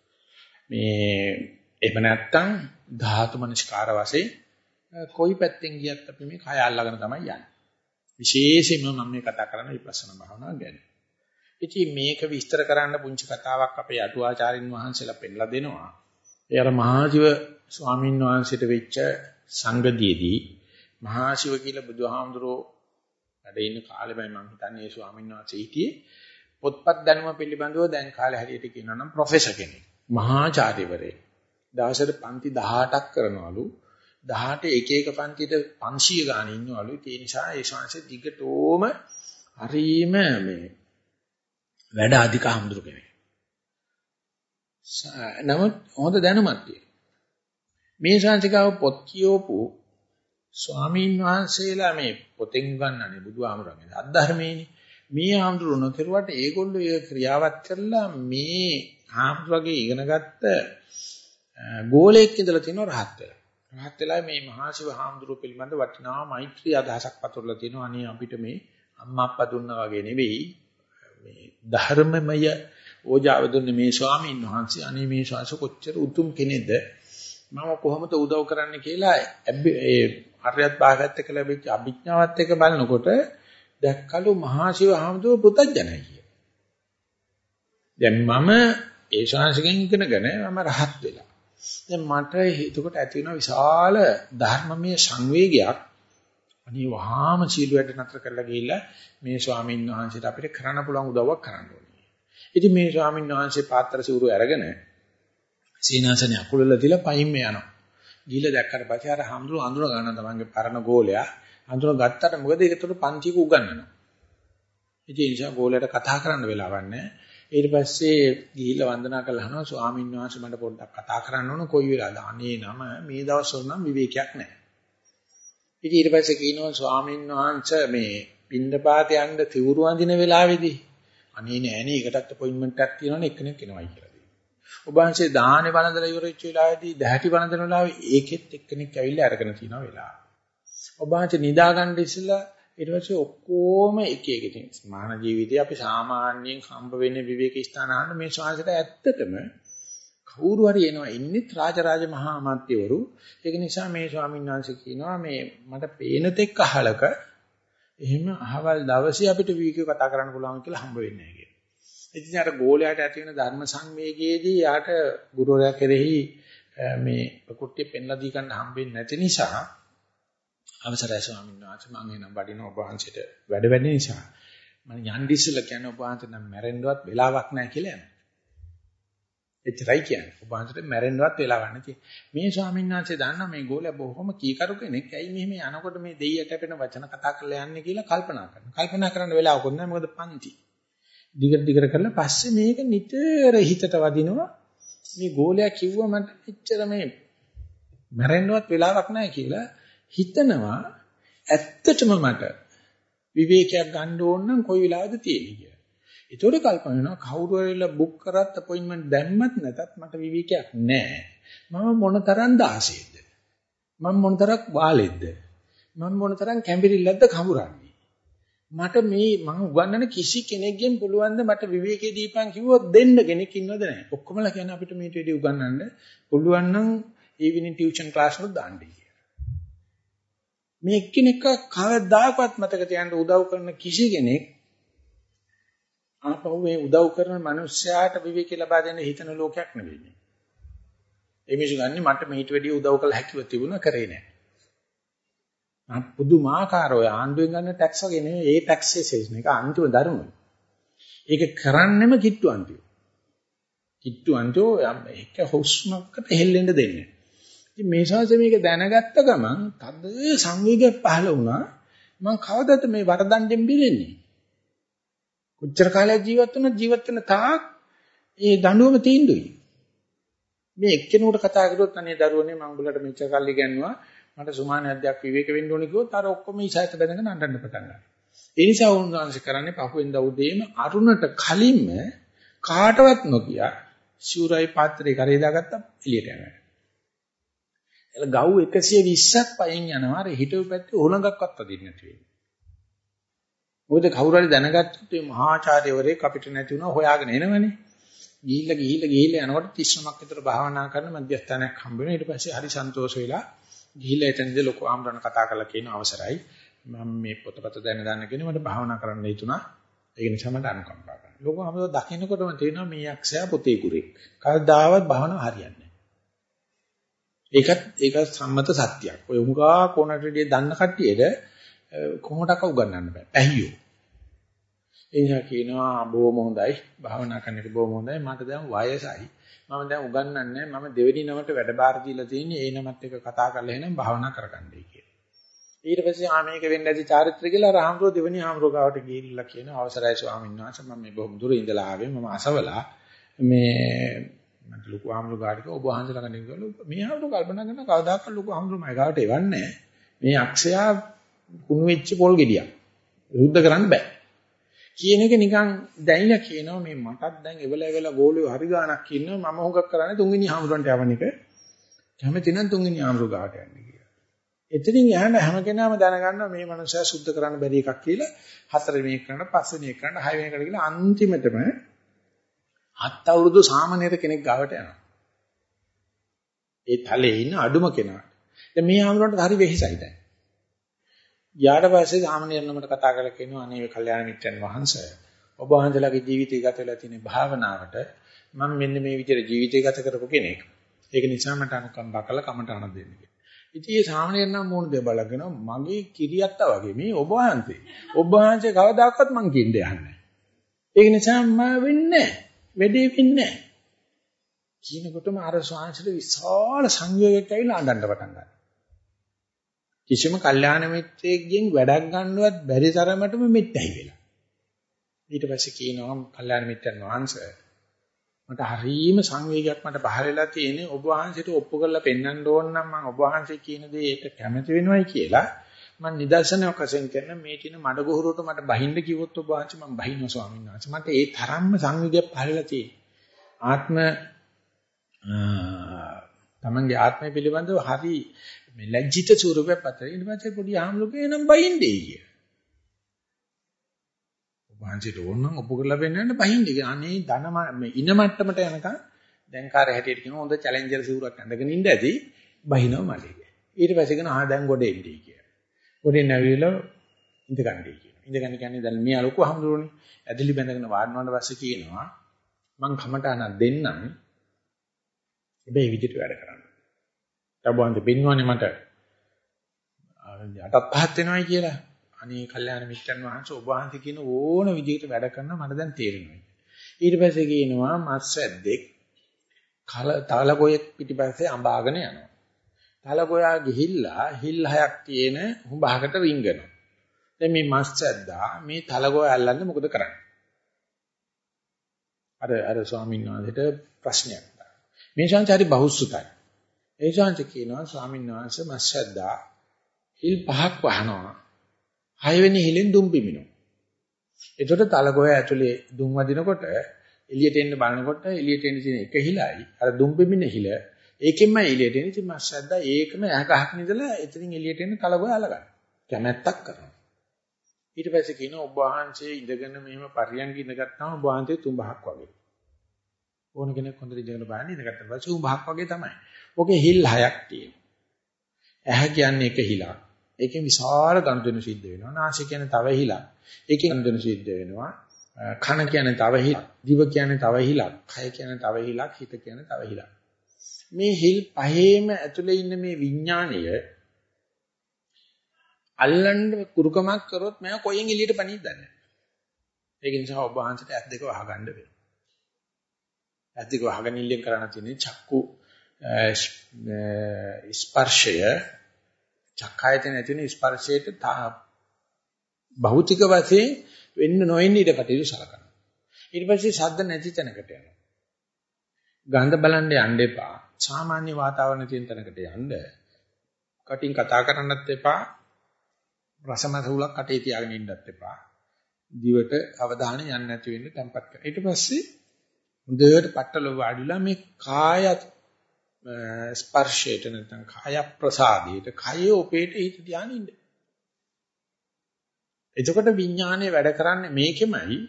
මේ එහෙම නැත්නම් ධාතු මනස්කාර වශයෙන් කොයි පැත්තෙන් ගියත් අපි මේ කය අල්ලගෙන තමයි යන්නේ. විශේෂයෙන්ම මම මේ කතා කරන්නේ විපස්සනා භාවනාව ගැන. ඉතින් මේක විස්තර කරන්න පුංචි කතාවක් අපේ අටුවාචාරින් වහන්සේලා පෙන්නලා දෙනවා. ඒ අර මහාජීව ස්වාමීන් වහන්සේට වෙච්ච සංගතියේදී මහාශිව කියලා බුදුහාමුදුරෝ වැඩ ඉන්න කාලෙමයි මම හිතන්නේ ඒ ස්වාමීන් වහන්සේ හිටියේ පොත්පත් දැනුම පිළිබඳව දැන් කාලේ හරියට කියනවා නම් ප්‍රොෆෙසර් කෙනෙක් මහාචාර්යවරයෙක් දවසට පන්ති 18ක් කරනවලු 18 එක එක පන්තියට 500 ගාණ ඉන්නවලු ඒ නිසා ඒ ශාංශෙ දිගටම හරීම මේ වැඩ අධික හඳුරු කෙනෙක් නමුත් හොඳ දැනුමක් තියෙනවා. මේ ශාන්තිකාව පොත් කියවපු ස්වාමීන් වහන්සේලා මේ පොතෙන් ගන්නනේ බුදුහාමුදුරන්ගේ අද්ධර්මයේනේ. මේ හාමුදුරුවෝ නොකරුවට ඒගොල්ලෝ ඒ ක්‍රියාවත් කරලා මේ හාමුදුරගේ ඉගෙනගත්ත ගෝලයක් ඉඳලා තිනව රහත් වෙලා. රහත් වෙලා මේ මහා ශිව හාමුදුරුවෝ පිළිබඳ වටිනා මෛත්‍රී අදහසක් පතුරලා තිනවා. අනේ අපිට මේ අම්මා අප්පා දුන්නා වගේ නෙවෙයි මේ ධර්මමය ඕජාව දුන්නේ මේ ස්වාමීන් වහන්සේ. අනේ මේ ශාස කොච්චර උතුම් කෙනෙක්ද මම කොහොමද උදව් කරන්න කියලා ඒ හරියත් භාගයත් එක්ක ලැබිච්ච අභිඥාවත් එක්ක බලනකොට දැක්කලු මහා ශිව හාමුදුරුව පුතඥයි කිය. දැන් මම ඒ ශාංශකෙන් ඉගෙනගෙන මම රහත් වෙලා. දැන් මට එතකොට ඇති වෙන විශාල ධර්මමය සංවේගයක් අනේ වහාම සීල වැඩ නතර කරලා ගිහිල්ලා මේ ස්වාමීන් වහන්සේට අපිට කරන්න පුළුවන් උදව්වක් කරන්න ඕනේ. ඉතින් මේ ස්වාමීන් වහන්සේ පාත්‍ර සිවුරු අරගෙන සීනාසනේ අකුලලා තියලා පයින් මේ යනවා. ගිහිල්ලා දැක්කට පස්සේ අර හම්දුර අඳුර ගන්න තමන්ගේ පරණ ගෝලයා අඳුර ගත්තට මොකද ඒකට පන්තික උගන්වනවා. ඉතින් ඒ නිසා ගෝලයට කතා කරන්න වෙලාවක් නැහැ. ඊට පස්සේ ගිහිල්ලා වන්දනා කරලා අහනවා ස්වාමීන් වහන්සේ මට පොඩ්ඩක් කතා කරන්න ඕන කොයි වෙලාවද? අනේ නම මේ දවස්වල නම් විවේකයක් නැහැ. ඉතින් ඊට පස්සේ කියනවා ස්වාමීන් වහන්සේ මේ පින්දපාත යන්න තිවුරු අඳින වෙලාවේදී අනේ නෑනේ ඒකටත් අපොයින්ට්මන්ට් එකක් තියෙනවනේ එක්කෙනෙක් එනවයි කියලා. ඔබ වහන්සේ දාහනේ වළඳලා ඉවරෙච්ච වෙලාවේදී දැහැටි වළඳන වෙලාවේ ඒකෙත් එක්කෙනෙක් ඇවිල්ලා අරගෙන තිනවා වෙලාව. ඔබ වහන්සේ නිදා ගන්න ඉස්සෙල්ලා ඊට පස්සේ ඔක්කොම එක එක ඉතින් මාන ජීවිතේ අපි සාමාන්‍යයෙන් හම්බ වෙන්නේ විවේක ස්ථාන අහන්න මේ ශාසනයට ඇත්තටම කවුරු හරි එනවා ඉන්නේ රාජරාජ මහා අමාත්‍යවරු ඒක නිසා මේ ස්වාමීන් වහන්සේ කියනවා මේ මට පේන තෙක් අහලක එහෙම අහවල් දවසේ අපිට විවේකව කතා කරන්න පුළුවන් කියලා හම්බ වෙන්නේ නැහැ ඉතින් අර ගෝලයට ඇති වෙන ධර්ම සංවේගයේදී යාට ගුරුවරයා කෙරෙහි මේ ප්‍රකෘතිය පෙන්ලා දී ගන්න හම්බෙන්නේ නැති නිසා අවසරයි ස්වාමීන් වහන්සේ මම එනම් වඩින ඔබ වහන්සේට වැඩ වැඩ නිසා මම යන්න ඉස්සෙල්ලා කියන්නේ ඔබ වහන්සේ නම් මැරෙන්නවත් වෙලාවක් නැහැ කියලා යනවා. එච්චරයි කියන්නේ. ඔබ වහන්සේට මැරෙන්නවත් වෙලාවක් නැති. මේ ස්වාමීන් වහන්සේ දන්නා මේ ගෝලයා බොහොම කීකරු කෙනෙක්. ඇයි මෙහෙම යනකොට මේ දෙයියට අපෙන වචන කතා කරලා යන්නේ කියලා කල්පනා කරනවා. කල්පනා කරන්න වෙලාවකුත් නැහැ. මොකද පන්ති. දිගට දිගට කරලා පස්සේ මේක නිතර හිතට වදිනවා මේ ගෝලයා කිව්වා මට එච්චර මේ මැරෙන්නවත් වෙලාවක් නැහැ කියලා හිතනවා ඇත්තටම මට විවේකයක් ගන්න ඕන නම් කොයි වෙලාවද තියෙන්නේ කියලා. ඒතකොට කල්පනා වෙනවා කවුරු හරිලා බුක් කරත් අපොයින්ට්මන්ට් දැම්මත් නැතත් මට විවේකයක් නැහැ. මම මොනතරම් දාසෙද? මම මොනතරම් වාලෙද්ද? මම මොනතරම් කැඹිරිල්ලක්ද කමුරන්නේ? මට මේ මම උගන්වන කිසි කෙනෙක්ගෙන් පුළුවන් ද මට විවේකයේ දීපන් කිව්වොත් දෙන්න කෙනෙක් ඉන්නවද නැහැ. ඔක්කොමලා කියන අපිට මේට වැඩි උගන්වන්න පුළුවන් නම් ඊවිනිං ටියුෂන් ක්ලාස් වල දාන්නයි කියලා. මේ එක්කෙනෙක් කවදාකවත් මතක තියාගන්න උදව් කරන කිසි කෙනෙක් ආපහු මේ උදව් කරන මිනිස්සයාට විවේකී ලබා දෙන්න හිතන ලෝකයක් නෙවෙයි. ඒ මිනිස්සු ගන්නේ මට මේට වැඩි උදව් කළ හැකියාව තිබුණා කරේ නැහැ. පුදුමාකාර ඔය ආණ්ඩුවෙන් ගන්න ටැක්ස් වගේ නෙවෙයි ඒ ටැක්ස් සෙසෙන් එක අන්තිම ධර්මයි. ඒක කරන්නෙම කිට්ටු අන්තිම. කිට්ටු අන්තිම එක හොස්මකට හෙල්ලෙන්න දෙන්නේ. ඉතින් මේ ශාසනය මේක දැනගත්ත ගමන් තද සංවේගයක් පහළ වුණා. මම කවදද මේ වරදන් දෙන්නේ? කොච්චර කාලයක් ජීවත් වුණත් ජීවත් වෙන තාක් ඒ දඬුවම තීන්දුවයි. මේ එක්කෙනෙකුට කතා කරොත් අනේ දරුවනේ මම උඹලට මෙච්චර කල් ඉගෙනුවා මට සුමානයක්යක් විවේක වෙන්න ඕනේ කිව්වොත් අර ඔක්කොම ඊසాత බැඳගෙන අඬන්න පටන් ගන්නවා. ඒ නිසා උන්වහන්සේ කරන්නේ පහුවෙන්දා උදේම අරුණට කලින්ම කාටවත් නොකිය ශූරයි පාත්‍රේ කරේ දාගත්තා එළියට යනවා. එල ගව් 120ක් පයින් යනවා. අර හිටු පැත්තේ උලඟක්වත් අදින්න නැති වෙන්නේ. මොකද කවුරු හරි දැනගත්තොත් මේ මහාචාර්යවරයෙක් අපිට නැති වුණා හොයාගෙන එනවනේ. ගිහිල්ලා ගිහිල්ලා ගිහිල්ලා යනකොට 39ක් විතර භාවනා කරන මධ්‍යස්ථානයක් හම්බ වෙනවා. ඊට පස්සේ හරි සන්තෝෂ වෙලා ගිහිල්ලා එතනදී ලොකු ආම්රණ කතා කරලා කියන අවසරයි මම මේ පොතපත දැන ගන්න කෙනෙක් මට භාවනා කරන්න හිතුණා ඒක නිසා මට අනුකම්පා කරනවා ලොකු ආම්රව දකින්නකොටම තේරෙනවා මේ යක්ෂයා පොතේ කුරෙක් කවදාවත් භාවනාව හරියන්නේ ඒකත් ඒක සම්මත සත්‍යයක්. ඔය උඟා කොනටදී දන්න කට්ටියට කොහොමඩක උගන්වන්න බෑ. පැහියෝ. ඒ නිසා කියනවා බොහොම හොඳයි. භාවනා කරන එක බොහොම හොඳයි. මට දැන් වයසයි. මම දැන් උගන්වන්නේ මම දෙවෙනි නමට වැඩ බාර දීලා තියෙන්නේ. ඒ නමත් එක්ක කතා කරලා එහෙනම් භාවනා කරගන්නයි කියලා. ඊට පස්සේ ආ මේක වෙන්න ඇති චාරිත්‍ර කියලා රාහම්රෝ දෙවෙනි ආම්රෝ ගාවට ගිහිල්ලා කියන අවසරයි ස්වාමීන් වහන්සේ. මම මේ බොහොම දුර ඉඳලා ආවේ. මම අසවලා මේ මට ලොකු ආම්ලු ගාඩික ඔබ වහන්සේ ළඟ නිකලා මේ ආම්ලු කල්පනා කරන කවදාකවත් ලොකු ආම්ලු මයි ගාවට එවන්නේ නැහැ. මේ අක්ෂයා කුණු වෙච්ච පොල් ගෙඩියක්. විරුද්ධ කරන්න බෑ. කියන එක නිකන් දැයිලා කියනවා මේ මටත් දැන් එවල එවල ගෝලියෝ හරි ගාණක් ඉන්නවා මම හුඟක් කරන්නේ තුන්වෙනි ආම්ලුන්ට යවන එක. කැමති නම් තුන්වෙනි ආම්ලු ගාවට යන්නේ කියලා. එතනින් යහන හැම කෙනාම දැනගන්නවා මේ මනුස්සයා සුද්ධ කරන්න බැරි එකක් කියලා. හතරවෙනි එක කරන්න පස්වෙනි එක කරන්න හයවෙනි එකට කියලා අන්තිමටම හත් අවුරුදු සාමාන්‍යර කෙනෙක් ගාවට යනවා. ඒ තලයේ ඉන්න අඩුම කෙනා. දැන් මේ ආමරන්ට හරි වෙහිසයි දැන්. යාට පස්සේ සාමාන්‍යයෙන් නමට කතා කරලා කියනවා අනේ මේ කල්යාණ මිත්‍රයන් වහන්සේ ඔබ වහන්සේලාගේ ජීවිතය ගත වෙලා තියෙන භාවනාවට මම මෙන්න මේ විදිහට ජීවිතය ගත කරපු කෙනෙක්. ඒක නිසා මට අනුකම්පා කරලා කමට අහන දෙන්න කියලා. ඉතින් මේ සාමාන්‍යයෙන් නම් මොන දේ බලගෙන මගේ කිරියත්තා වගේ මේ ඔබ වහන්සේ ඔබ වහන්සේ කවදාකවත් මං කින්ද යන්නේ. ඒක නිසා මම වෙන්නේ නැහැ. වැඩේ වෙන්නේ නැහැ. කියනකොටම අර ස්වාමීන්ට විශාල සංයෝගයක් ඇවිල්ලා අඬන්න පටන් ගන්නවා. කිසිම කල්යාණ මිත්‍රයෙක්ගෙන් වැඩක් ගන්නවත් බැරි තරමටම මෙත්තයි වෙලා. ඊට පස්සේ කියනවා කල්යාණ මිත්‍රයන් වහන්සේ මට හරීම සංවේගයක් මට පහල වෙලා තියෙන්නේ ඔබ වහන්සේට ඔප්පු කරලා පෙන්වන්න ඕන නම් මම ඔබ වහන්සේ කියන දේ ඒක කැමති වෙනවයි කියලා මම නිදර්ශනයක් වශයෙන් කරන මේ කියන මඩගොහරුවට මට බහින්න කිව්වොත් ඔබ වහන්සේ මම බහිනවා ස්වාමීන් වහන්සේ මට ඒ තරම්ම සංවේගයක් පහල වෙලා තියෙන්නේ ආත්ම තමන්ගේ ආත්මය පිළිබඳව හරි මේ ලැජ්ජිත ස්වරූපයක් පතර ඊට පස්සේ පොඩි ආම්ලෝකේ නම් බයින්නේ කිය. ඔබ වහන්සේට ඕන නම් ඔප්පු කරලා පෙන්නන්න බයින්නේ කිය. අනේ ධන මේ ඉන මට්ටමට යනකම් දැන් කාර්ය හැටියට කියනවා හොඳ චැලෙන්ජර් සිවුරක් ඇඳගෙන ඉන්න ඇති බහිනව මල්ලේ. ඊට පස්සේ කියන ආ දැන් ගොඩ එන්නේ කිය. ගොඩේ නැවිලා ඉඳ ගන්නයි කියනවා. ඉඳ ගන්න කියන්නේ දැන් මේ අලුකු හම්දුරෝනේ. ඇදලි බැඳගෙන වාඩිවුණාට පස්සේ කියනවා මං කමටහන දෙන්නම් හැබැයි විදිහට වැඩ කරන්න. තබවන්ත බින්වන්නේ මට යටත් පහත් වෙනවයි කියලා. අනේ කල්යාණ මිත්‍රන් වහන්සේ ඔබ වහන්සේ කියන ඕන විදිහට වැඩ කරන මට දැන් තේරෙනවා. ඊට පස්සේ කියනවා මස් වැද්දෙක් කල තලගොයෙක් පිටිපස්සේ අඹාගෙන යනවා. තලගොයා ගිහිල්ලා හිල් හයක් තියෙන හුඹහකට රිංගනවා. දැන් මේ මස් වැද්දා මේ තලගොය අල්ලන්නේ මොකද කරන්නේ? අර අර ස්වාමීන් වහන්සේට ප්‍රශ්නයක්. මේ ශාන්ති හරි බහුසුතයි. ඒ ශාන්ති කියනවා ස්වාමීන් වහන්සේ මස්සද්දා හිල් පහක් වහනවා. හයවෙනි හිලෙන් දුම් පිමිනවා. එතකොට තලගොය ඇතුලේ දුම් වදිනකොට එළියට එන්න බලනකොට එළියට එන්න තියෙන එක හිලයි අර දුම් පිමින හිල ඒකෙන්ම එළියට එන ඉතින් මස්සද්දා ඒකම ඇහ ගහක ඉඳලා එතනින් එළියට එන්න තලගොය අල්ලගන්න. කැමැත්තක් කරනවා. ඊට පස්සේ කියනවා ඔබ වහන්සේ ඉඳගෙන මෙහෙම පරියන්ක ඉඳගත්තාම ඔබ වහන්සේ තුඹහක් වගේ. ඕන කෙනෙක් හොඳට ඉඳගෙන බලන්න ඉඳගත්තා පස්සේ උඹහක් වගේ තමයි. ඔකේ හිල් හයක් තියෙනවා. ඇහැ කියන්නේ එක හිලක්. ඒකෙන් විශාල ගනුදෙනු සිද්ධ වෙනවා. නාසය කියන්නේ තව හිලක්. ඒකෙන් ගනුදෙනු සිද්ධ වෙනවා. කන කියන්නේ තව හිලක්. දිව කියන්නේ තව හිලක්. කය කියන්නේ තව හිලක්. හිත කියන්නේ තව හිලක්. මේ හිල් පහේම ඇතුලේ ඉන්න මේ විඥාණය අල්ලන්න කුරුකමක් කරොත් මම කොහෙන් එළියට පණින්නද නැහැ. ඒක නිසා ඔබ වහන්සේට ඇස් දෙක වහගන්න වෙනවා. ඇද්දික වහගෙන ඉල්ලෙන් කරණ තියෙන්නේ චක්කු ස්පර්ශය චක්කායතන ඇතිවෙන ස්පර්ශයට භෞතික වශයෙන් වෙන්න නොවෙන්න ඉඩ කටයුතු සලකනවා. ඊට පස්සේ ශබ්ද නැති තැනකට යනවා. ගන්ධ බලන්න යන්න එපා. සාමාන්‍ය වාතාවරණ තියෙන තැනකට යන්න. කටින් කතා කරන්නත් එපා. රසමසූලක් කටේ තියාගෙන ඉන්නත් එපා. දිවට අවධානය යන්නේ නැති වෙන්න tempat කරනවා. ඊට පස්සේ හොඳට පట్టල වාඩිලා මේ කාය ස්පර්ශයට නැත්නම් කාය ප්‍රසාදයට කය ඔපේට හිත ධානය ඉන්න. එතකොට විඥානය වැඩ කරන්නේ මේකෙමයි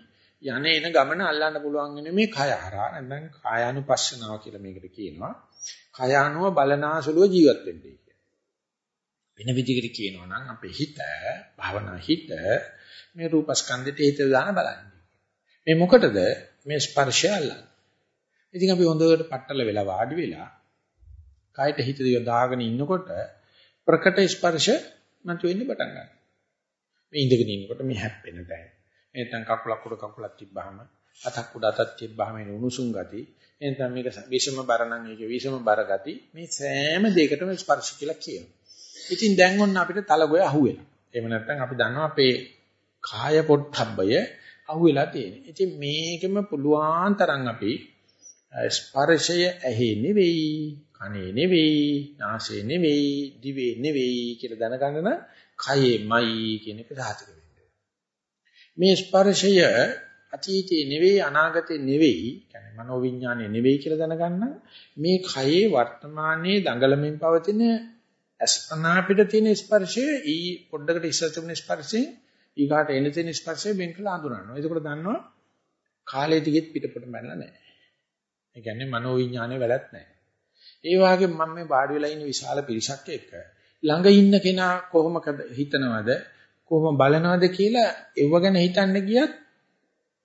යන එන ගමන අල්ලන්න පුළුවන් වෙන මේ කය හරහා නැත්නම් කායානුපස්සනාව කියලා මේකට කියනවා. කය අනුව බලනාසුලුව ජීවත් වෙන්නේ කියලා. වෙන විදිහකට කියනවා නම් අපේ හිත, භවනා හිත මේ රූපස්කන්ධයට හිත දාන බලන්නේ. මේ මොකටද මේ ස්පර්ශය අල්ලන්නේ? ඉතින් අපි හොඳට පట్టල වෙලා වාඩි වෙලා කයට හිත දාගෙන ඉන්නකොට ප්‍රකට ස්පර්ශ මතුවෙන්න පටන් ගන්නවා. මේ ඉඳගෙන ඉන්නකොට මේ හැප්පෙන තැන. නැත්නම් කකුලක් උඩ කකුලක් තිබ්බහම අතක් උඩ අතක් තිබ්බහම එන උණුසුම් ගති. එතන මේක විෂම බර නම් ඒක විෂම බර ගති. මේ සෑම දෙයකටම ස්පර්ශ කියලා කියනවා. ඉතින් දැන් ඔන්න අපිට තලගොය අහුවෙලා. එහෙම නැත්නම් අපි දන්නවා අපේ කාය පොට්ටබ්බය අහුවෙලා තියෙනවා. ඉතින් මේකෙම පුළුවන් තරම් අපි ස්පර්ශය ඇහි නෙවෙයි, කනේ නෙවෙයි, නාසයේ නෙවෙයි, දිවේ නෙවෙයි කියලා දැනගන්න නම් කයෙමයි කියන එක සාතික වෙන්න. මේ ස්පර්ශය අතීතේ නෙවෙයි අනාගතේ නෙවෙයි කියන්නේ මනෝවිඤ්ඤාණය නෙවෙයි කියලා දැනගන්න මේ කයේ වර්තමානයේ දඟලමින් පවතින අස්පනා පිට තියෙන ස්පර්ශය ඊ පොඩ්ඩකට ඉස්සර තිබුණ ස්පර්ශයෙන් ඊගාට එන තියෙන ස්පර්ශය වෙන් කළ අඳුරනවා. එතකොට දන්නවා කාලේ දිගෙත් පිටපොට මැනලා නැහැ. ඒ කියන්නේ මනෝවිඤ්ඤාණය වැළත් නැහැ. ඒ වගේම මම මේ වාඩි වෙලා ඉන්න විශාල පිරිසක් එක්ක ළඟ ඉන්න කෙනා කොහොම හිතනවද කොහොම බලනවද කියලා ඒව ගැන හිතන්න ගියත්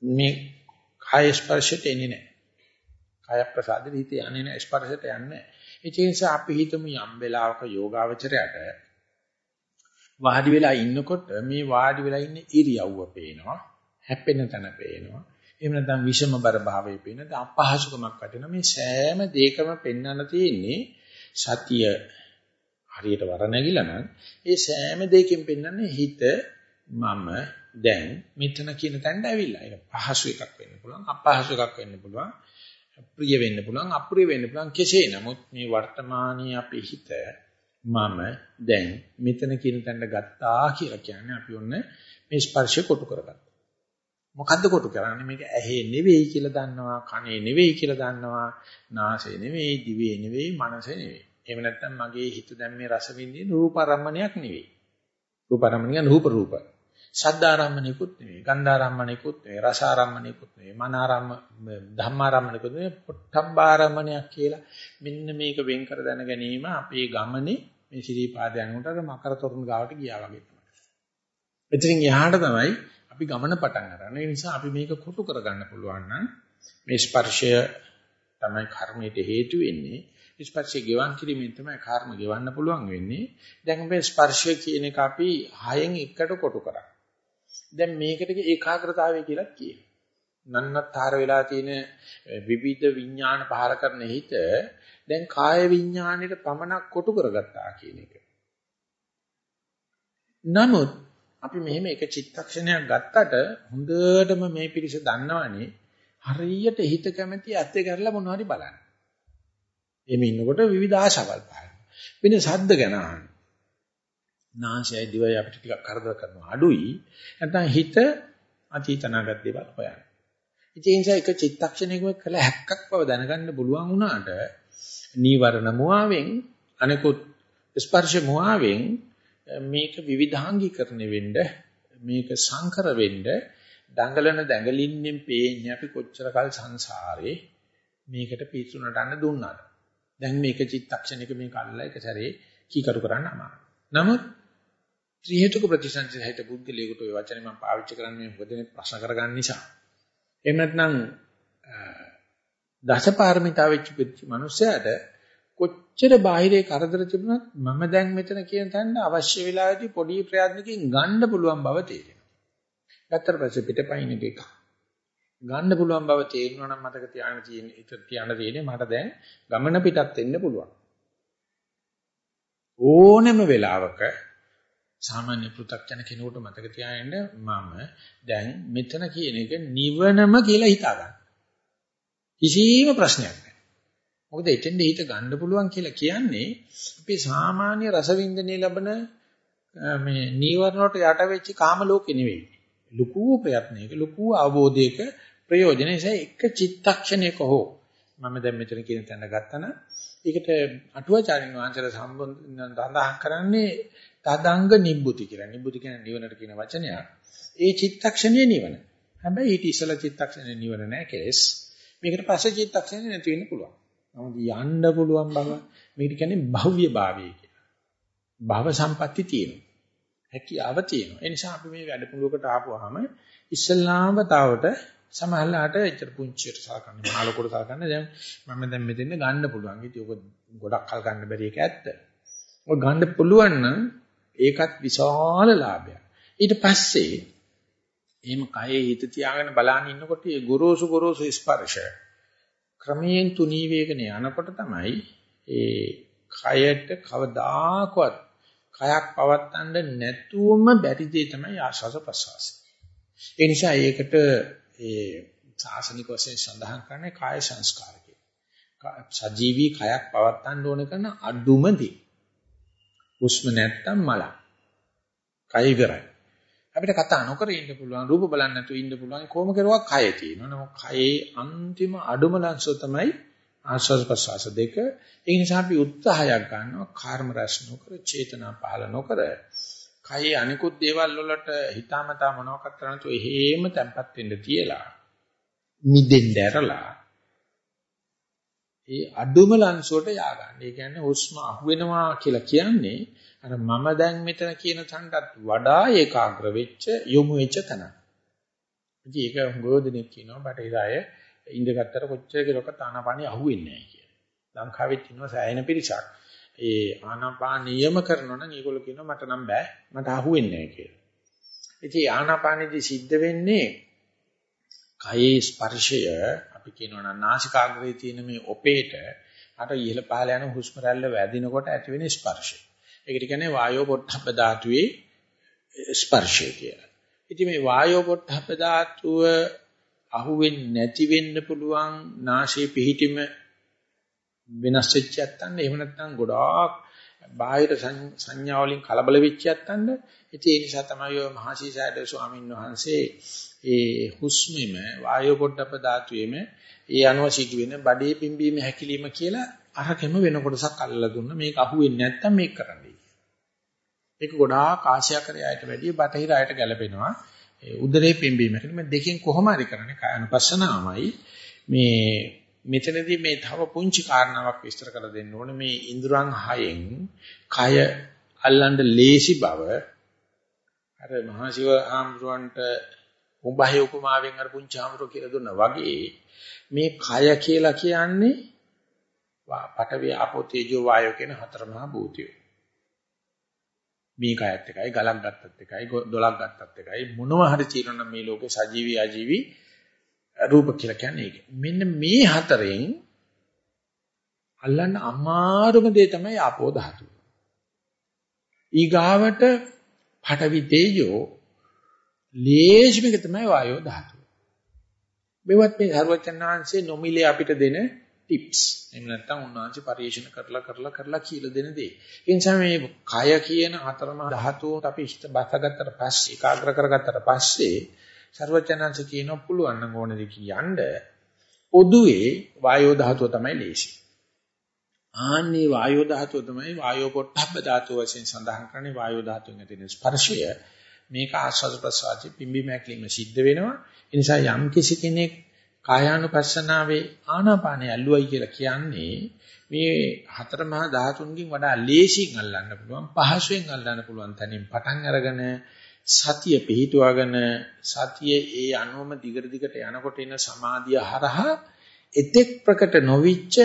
මේ කාය ස්පර්ශයට එන්නේ නැහැ. කාය ප්‍රසාදෙ හිත යන්නේ නැහැ ස්පර්ශයට යන්නේ නැහැ. ඒ නිසා අපි හිතමු යම් වෙලාවක යෝගාවචරයට වාඩි වෙලා ඉන්නකොට මේ වාඩි වෙලා ඉන්න ඉරියව්ව පේනවා හැප්පෙන තැන පේනවා එහෙම නැත්නම් විෂමබර භාවයේ පේන අපහසුකමක් වටින මේ සෑම දෙයකම පෙන්වන්න තියෙන්නේ සතිය හරියට වර නැගිලා නම් ඒ සෑම දෙයකින් පෙන්වන්නේ හිත මම දැන් මෙතන කියන තැනට ඇවිල්ලා. ඒක පහසු එකක් වෙන්න පුළුවන්, අපහසු එකක් වෙන්න පුළුවන්, ප්‍රිය වෙන්න පුළුවන්, අප්‍රිය වෙන්න පුළුවන්. කෙසේ නමුත් මේ වර්තමානයේ අපේ හිත මම දැන් මෙතන කියන තැනට ගත්තා කියලා කියන්නේ අපි ඔන්න මේ ස්පර්ශය කොටු කරගත්තා. මොකද්ද කොටු කරන්නේ? මේක ඇහි නෙවෙයි කියලා දන්නවා, කනේ නෙවෙයි කියලා දන්නවා, නාසයේ නෙවෙයි, දිවේ නෙවෙයි, මනසේ නෙවෙයි. එහෙම නැත්නම් මගේ හිත දැන් මේ රස විඳින රූපාරම්මණයක් නෙවෙයි. රූපාරම්මණිය රූප රූප. ශබ්දාරම්මණිකුත් නෙවෙයි, ගන්ධාරම්මණිකුත් නෙවෙයි, රසාරම්මණිකුත් නෙවෙයි, මනාරම්ම ධම්මාරම්මණිකුත් නෙවෙයි, පොට්ටම්බාරම්මණයක් කියලා මෙන්න මේක වෙන් කර දැන ගැනීම අපේ ගමනේ මේ ශ්‍රීපාද යනකොට මකර තොරණ ගාවට ගියා වගේ තමයි. එතනින් එහාට තමයි අපි ගමන පටන් ගන්න. ඒ නිසා අපි මේක කොටු කරගන්න පුළුවන් නම් මේ ස්පර්ශය තමයි කර්මයට හේතු වෙන්නේ. ස්පර්ශය ගෙවන් කිරීමෙන් තමයි කර්ම ගෙවන්න පුළුවන් වෙන්නේ. දැන් මේ ස්පර්ශය කියන එක අපි හයෙන් එකට කොටු කරා. දැන් මේකට ඒකාග්‍රතාවය කියලා කියනවා. නන්නතර වෙලා තියෙන විවිධ විඥාන පහල කරන හිත දැන් කාය විඥාණයට පමණක් කොටු කරගත්තා කියන එක. නමුත් අපි මෙහෙම එක චිත්තක්ෂණයක් ගත්තට හොඳටම මේ පිරිස දන්නවනේ හරියට හිත කැමැති ඇත්ත කරලා මොනවද බලන්න. එමේ ඉන්නකොට විවිධ ආශාවල් පහළ. වෙන සද්ද ගැන අහන්න. නාසයයි දිවයි අපිට ටිකක් කරදර කරනවා අඩුයි. නැත්නම් හිත අතීතනාගත දේවල් හොයන්න. ඉතින් ඒ නිසා එක චිත්තක්ෂණයක කළ හැක්කක් බව දැනගන්න පුළුවන් වුණාට නීවරණ මුවාවෙන් අනිකුත් ස්පර්ශ මුවාවෙන් මේක විවිධාංගීකරණය වෙන්න මේක සංකර වෙන්න දඟලන දඟලින්නෙන් පේන්නේ අපි කොච්චර කල් සංසාරේ මේකට පිස්සු නටන්න දුන්නාද දැන් මේක චිත්තක්ෂණයක මේක අල්ලලා එක සැරේ කීකරු කරන්න අමාරුයි. නමුත් ත්‍රි හේතුක ප්‍රතිසංසිත බුද්ධලේකට ওই වචනේ මම පාවිච්චි කරන්නේ මොකද ප්‍රශ්න කරගන්න නිසා. එහෙම නැත්නම් දසපාරමිතා වෙච්ච මිනිස්සයාට කොච්චර බාහිරේ කරදර තිබුණත් මම දැන් මෙතන කියන තැන අවශ්‍ය වෙලාවදී පොඩි ප්‍රයත්නකින් ගන්න පුළුවන් බව තේරෙනවා. ගත්තට පස්සේ පිටපයින් එක ගන්න පුළුවන් බව තේරෙනවා නම් මතක තියාගෙන තියෙන එක තියන්න තියෙන්නේ මට දැන් ගමන පිටත් වෙන්න පුළුවන්. ඕනෑම වෙලාවක සාමාන්‍ය පෘථග්ජන කෙනෙකුට මතක තියාගන්න මම දැන් මෙතන කියන එක නිවනම කියලා හිතා ගන්න. කිසිම ප්‍රශ්නයක් නැහැ. මොකද එතෙන්ද හිත ගන්න පුළුවන් කියලා කියන්නේ අපේ සාමාන්‍ය රසවින්දනයේ ලබන මේ නීවරණ වලට යට වෙච්ච කාම ලෝකෙ නෙවෙයි. ලুকু ප්‍රයත්නයක ලুকু අවබෝධයක ප්‍රයෝජන නිසා එක චිත්තක්ෂණයක හෝ මම දැන් මෙතන කියන තැන ගත්තා නම් ඒකට අටුවාචාරින් වහන්සේලා සම්බන්ධ සඳහන් කරන්නේ තදංග නිබ්බුති කියලා. නිබ්බුති කියන්නේ නිවනට කියන වචනයක්. ඒ චිත්තක්ෂණයේ නිවන. හැබැයි ඊට ඉස්සලා චිත්තක්ෂණයේ නිවන නැහැ කෙලස්. මේකට පස්සේ චිත්තක්ෂණේ නැති වෙන්න පුළුවන්. නමුත් යන්න පුළුවන් බව මේකට කියන්නේ භව්‍ය භාවය කියලා. භව සම්පatti තියෙනවා. හැකියාව තියෙනවා. ඒ නිසා අපි මේ වැඩමුළුවකට ආපුවාම ඉස්ලාම තාවට සමහරලාට එච්චර පුංචියට සලකන්නේ මහ ලොකුට සලකන්නේ දැන් මම දැන් මෙතෙන් ගන්න පුළුවන්. ඉතින් ඔක ගොඩක් කල් ගන්න බැරි එක ඇත්ත. ඔය ගන්න පුළුවන් නම් ඒකත් විශාල ලාභයක්. ඊට පස්සේ එහෙම කයේ හිත තියාගෙන බලන්න ඉන්නකොට ඒ ගොරෝසු ගොරෝසු ස්පර්ශ ක්‍රමයෙන් තුනී වේගන යනකොට තමයි ඒ කයට කවදාකවත් කයක් පවත්තන්න නැතුවම බැරි දේ තමයි ආශාස ප්‍රසවාස. ඒ නිසා ඒකට ඒ සාසනික වශයෙන් සඳහන් කරන්නේ කාය සංස්කාර කියලා. සජීවී කයක් පවත්වන්න ඕන කරන අඩුම දේ. හුස්ම නැත්තම් මල. කය ඉවරයි. අපිට කතා නොකර ඉන්න පුළුවන් රූප බලන්න නැතුව ඉන්න පුළුවන් කොහොම කරුවා කය තියෙනවා. නමුත් කයේ අන්තිම අඩුම ලංසෝ තමයි ආස්වාද ප්‍රසවාස දෙක. ඒ නිසා අපි උත්සාහයක් ගන්නවා කර්ම රැස් නොකර චේතනා පහල නොකර කයේ අනිකුත් දේවල් වලට හිතාමතා මොනවක්වත් කරන්න තු එහෙම තැම්පත් වෙන්න තියලා මිදෙන්න ඇරලා ඒ අඩුම ලංසුවට යා ගන්න. ඒ කියන්නේ හුස්ම අහුවෙනවා කියලා කියන්නේ අර මම දැන් මෙතන කියන තැනටත් වඩා ඒකාග්‍ර වෙච්ච යොමු වෙච්ච තැන. ඉතින් ඒක හුඟෝදෙනෙක් කියනවා බටහිර අය ඉඳගත්තර කොච්චර කෙරුවක ආනාපානිය අහුවෙන්නේ නැහැ කියලා. ලංකාවෙත් ඉන්නවා සෑහෙන පිරිසක්. ඒ ආනාපාන නියම කරනවා නම් ඒගොල්ලෝ කියනවා මට නම් බෑ මට අහුවෙන්නේ නැහැ කියලා. ඉතින් ආනාපානෙදි සිද්ධ වෙන්නේ කයේ ස්පර්ශය අපි කියනවා නම් නාසිකාග්‍රේ තියෙන මේ ඔපේට අර ඉහළ පහළ යන හුස්ම රැල්ල වැදිනකොට ඇති වෙන ස්පර්ශය. ඒකට කියන්නේ වායෝ පොට්ටබ්බ ධාතුවේ ස්පර්ශය කියලා. ඉතින් මේ වායෝ පොට්ටබ්බ ධාතුව අහුවෙන්නේ නැති වෙන්න පුළුවන් නාසයේ පිහිටීම වෙනස් වෙච්ච යත්තන්න එහෙම නැත්නම් ගොඩාක් බාහිර සංඥා වලින් කලබල වෙච්ච යත්තන්න ඉතින් ඒ නිසා තමයි ඔය මහසීසයඩ ස්වාමීන් වහන්සේ ඒ හුස්මෙම වායෝ පොට්ටප ධාතුවේම ඒ අනුව සිදුවෙන බඩේ පිම්බීම හැකිලිම කියලා අරකෙම වෙන කොටසක් අල්ලලා දුන්න මේක අහුවෙන්නේ නැත්තම් මේක කරන්නයි. ඒක ගොඩාක් ආශයකරයයට වැඩිය බටහිර අයට ගැලපෙනවා. උදරේ පිම්බීම කියලා මේ දෙකෙන් කොහොම හරි කරන්නේ කායනුපස්සනාවයි මේ මෙතනදී මේ තව පුංචි කාරණාවක් විස්තර කරලා දෙන්න ඕනේ. මේ ඉන්ද්‍රයන් හයෙන් කය අල්ලන්න ලේසි බව. අර මහසිව ආම්රුවන්ට උඹහේ උපමාවෙන් අර පුංචි ආම්රුව කියලා දුන්නා වගේ මේ කය කියලා කියන්නේ පඨවි ආපෝ තේජෝ වායෝ කියන හතර මහා භූතයෝ. මේ කයත් එකයි ගලක් ගත්තත් එකයි දොලක් ගත්තත් එකයි මොනවා හරි තියෙනවා මේ ලෝකේ සජීවී අජීවී රූප කියලා කියන්නේ ඒක. මෙන්න මේ හතරෙන් අල්ලන්න අමාරුම දේ තමයි ආපෝ ධාතුව. ඊගාවට පඨවි තේජෝ ලේසිමක තමයි වායෝ ධාතුව. මේවත් මේ සර්වචන්නාංශයේ නොමිලේ අපිට දෙන ටිප්ස්. එහෙම නැත්නම් උන්වහන්සේ පරිශන කරලා කරලා කරලා කියලා දෙන දේ. ඒ නිසා මේ කය කියන හතරම ධාතුව අපි ඉෂ්ට බසගත්තට පස්සේ ඒකාග්‍ර කරගත්තට පස්සේ සර්වචනංශ කියන පුළුවන් නම් ඕනද කියන්න පොදුවේ වායෝ ධාතුව තමයි ලේසි. ආන්නේ වායෝ ධාතුව තමයි වායෝ පොට්ටබ්බ ධාතුව වශයෙන් සඳහන් කරන්නේ වායෝ ධාතුවෙන් ඇතිවෙන ස්පර්ශය. මේක ආස්වාද ප්‍රසආචි පිම්බි මැක්ලිම සිද්ධ වෙනවා. ඒ නිසා යම් කිසි කෙනෙක් කායානුපස්සනාවේ ආනාපානය ඇල්ලුවයි කියලා කියන්නේ මේ හතර මහා ධාතුන්ගෙන් වඩා ලේසියෙන් අල්ලන්න පුළුවන් පහසුවෙන් අල්ලන්න පුළුවන් තැනින් පටන් අරගෙන සතිය පිහිටුවාගෙන සතියේ ඒ අනුවම දිගට දිගට යනකොට එන සමාධිය හරහා එතෙක් ප්‍රකට නොවිච්ච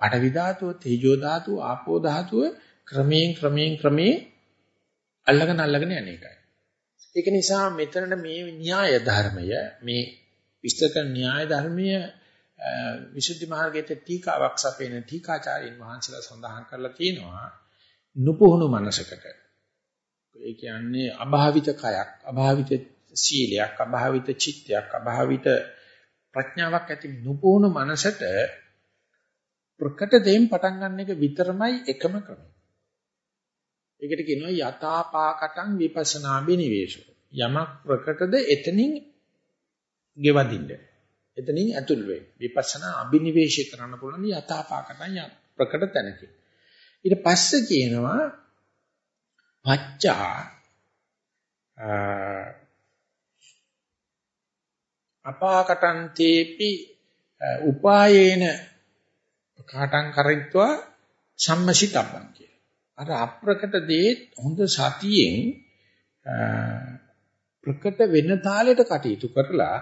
පඨවි ධාතුව, තේජෝ ධාතුව, ආපෝ ධාතුව ක්‍රමයෙන් ක්‍රමයෙන් ක්‍රමයෙන් අල්ලගෙන අල්ලගෙන යන එකයි. ඒක නිසා මෙතනට මේ න්‍යාය ධර්මය මේ විස්තර කරන න්‍යාය ධර්මය විසුද්ධි මාර්ගයේ ටීකාවක් සපේන ටීකාචාර්යින් වහන්සේලා සඳහන් කරලා තියෙනවා නුපුහුණු මනසකට ඒ කියන්නේ අභාවිත කයක්, අභාවිත සීලයක්, අභාවිත චිත්තයක්, අභාවිත ප්‍රඥාවක් ඇති නුපුහුණු මනසට ප්‍රකට දෙයින් පටන් ගන්න එක විතරමයි එකම ක්‍රමය. ඒකට කියනවා යථාපාකටං විපස්සනා බිනිවේෂෝ. යමක් ප්‍රකටද එතනින් ගෙවදින්න. එතනින් ඇතුල් වෙයි. විපස්සනා අබිනිවේෂය කරන්න පුළුවන් යථාපාකටං ප්‍රකට තැනකින්. ඊට පස්සේ කියනවා පච්චා අපාකටන් තේපි උපායේන කාටං කරිත්වා සම්මසිතබ්බං කිය. අර අප්‍රකට දේ හොඳ සතියෙන් ප්‍රකට වෙන තාලෙට කටයුතු කරලා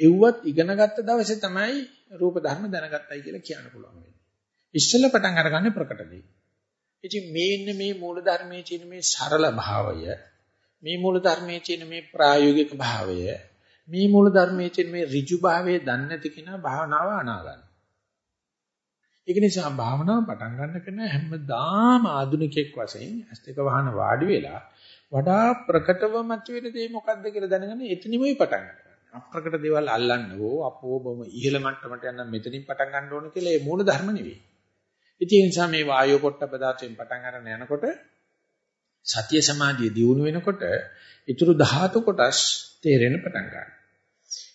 එව්වත් ඉගෙනගත්ත දවසේ තමයි රූප ධර්ම දැනගත්තයි කියලා කියන්න පුළුවන් වෙන්නේ. ඉස්සෙල්ලා පටන් අරගන්නේ ප්‍රකට දේ. ඉතින් මේ ඉන්න මේ මූල ධර්මයේ තියෙන මේ සරල භාවය මේ මූල ධර්මයේ තියෙන මේ ප්‍රායෝගික භාවය මේ මූල ධර්මයේ තියෙන මේ ඍජු භාවය දන්නේ නැති කෙනා භාවනාව අනාගන්න. ඒක නිසා භාවනාව පටන් ගන්න කෙනා හැමදාම ආධුනිකෙක් වශයෙන් ඇස් දෙක වහන වාඩි වෙලා වඩා ප්‍රකටව මතුවෙන දේ මොකක්ද කියලා දැනගෙන එතනින්මයි පටන් ගන්න. අප්‍රකට දේවල් අල්ලන්න ඕ අපෝ බොම ඉහළ මට්ටමට යන මෙතනින් පටන් ගන්න ඕන කියලා ඒ මූල ධර්ම නෙවෙයි. ඉතින් ඒ නිසා මේ වායෝ පොට්ටප ධාතුවෙන් පටන් ගන්න යනකොට සතිය සමාධිය දියුණු වෙනකොට ඊටු ධාතු කොටස් තේරෙන්න පටන් ගන්නවා.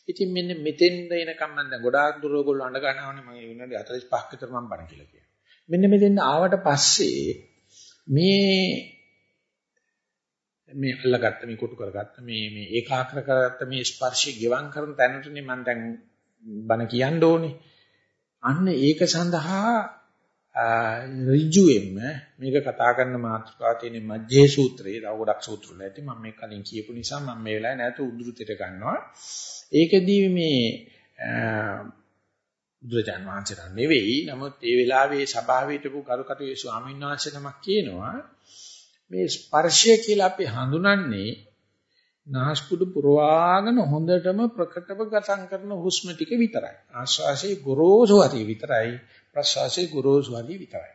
ඉතින් මෙන්න මෙතෙන්ද එනකම් මම දැන් ගොඩාක් දුර ඔයගොල්ලෝ අඬ ගන්නවනේ මම විනාඩි 45ක් විතර මම බණ කියලා කියනවා. මෙන්න මෙතෙන්ද ආවට පස්සේ මේ මේ අල්ලගත්ත මේ කොටු කරගත්ත මේ මේ ඒකාග්‍ර කරගත්ත මේ ස්පර්ශي ගෙවම් කරන තැනටනේ මම දැන් බණ කියන්න ඕනේ. අන්න ඒක සඳහා ඍජුවෙන්ම මේක කතා කරන මාතෘකාව තියෙන මජ්ජේ සූත්‍රයේ තව ගොඩක් සූත්‍ර වල ඇති මම මේ කලින් කියපු නිසා මම මේ වෙලාවේ නැවත උද්දෘතයට ගන්නවා. ඒකදී මේ බුදුරජාන් වහන්සේට නෙවෙයි නමුත් ඒ වෙලාවේ සභාවේ හිටපු කරුකටුවේ ස්වාමීන් වහන්සේ නමක් කියනවා මේ ස්පර්ශය කියලා අපි හඳුනන්නේ නාස්පුඩු පුරවාගෙන හොඳටම ප්‍රකටව ගතන් කරන හුස්ම ටික විතරයි. ආශ්වාසයේ ගොරෝසු හරිය විතරයි ප්‍රශ්වාසයේ ගොරෝසු හරිය විතරයි.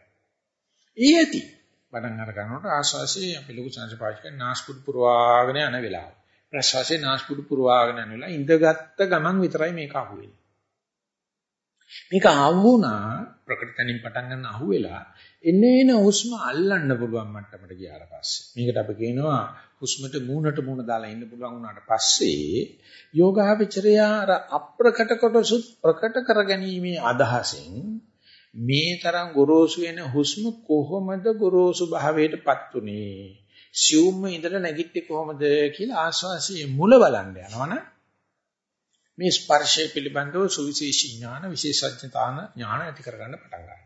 ඊයති පටන් අර ගන්නකොට ආශ්වාසයේ අපි ලොකු සංස්ප පාවිච්චි කරන නාස්පුඩු පුරවාගෙන යන වෙලාව. ප්‍රශ්වාසයේ නාස්පුඩු පුරවාගෙන යන වෙලාව ඉඳගත්ත ගමන් විතරයි මේක අහුවෙන්නේ. මේක අහුණා ප්‍රකට තැනින් පටන් ගන්න අහුවෙලා එනේන හුස්ම අල්ලන්න පුළුවන් මට්ටමට ගියාට පස්සේ මේකට අපි කියනවා හුස්මට මූණට මූණ දාලා ඉන්න පුළුවන් වුණාට පස්සේ යෝගාවචරය අර අප්‍රකට කොටසුත් ප්‍රකට කරගැනීමේ අදහසෙන් මේ තරම් ගොරෝසු වෙන හුස්ම කොහොමද ගොරෝසු භාවයටපත් උනේ සියුම්ම ඉඳලා නැගිට්ටේ කොහොමද කියලා ආස්වාසියේ මුල බලන්න යනවනේ මේ ස්පර්ශය පිළිබඳව සුවිශේෂී ඥාන විශේෂඥතාන ඥාන ඇති කරගන්න පටන් ගන්නවා.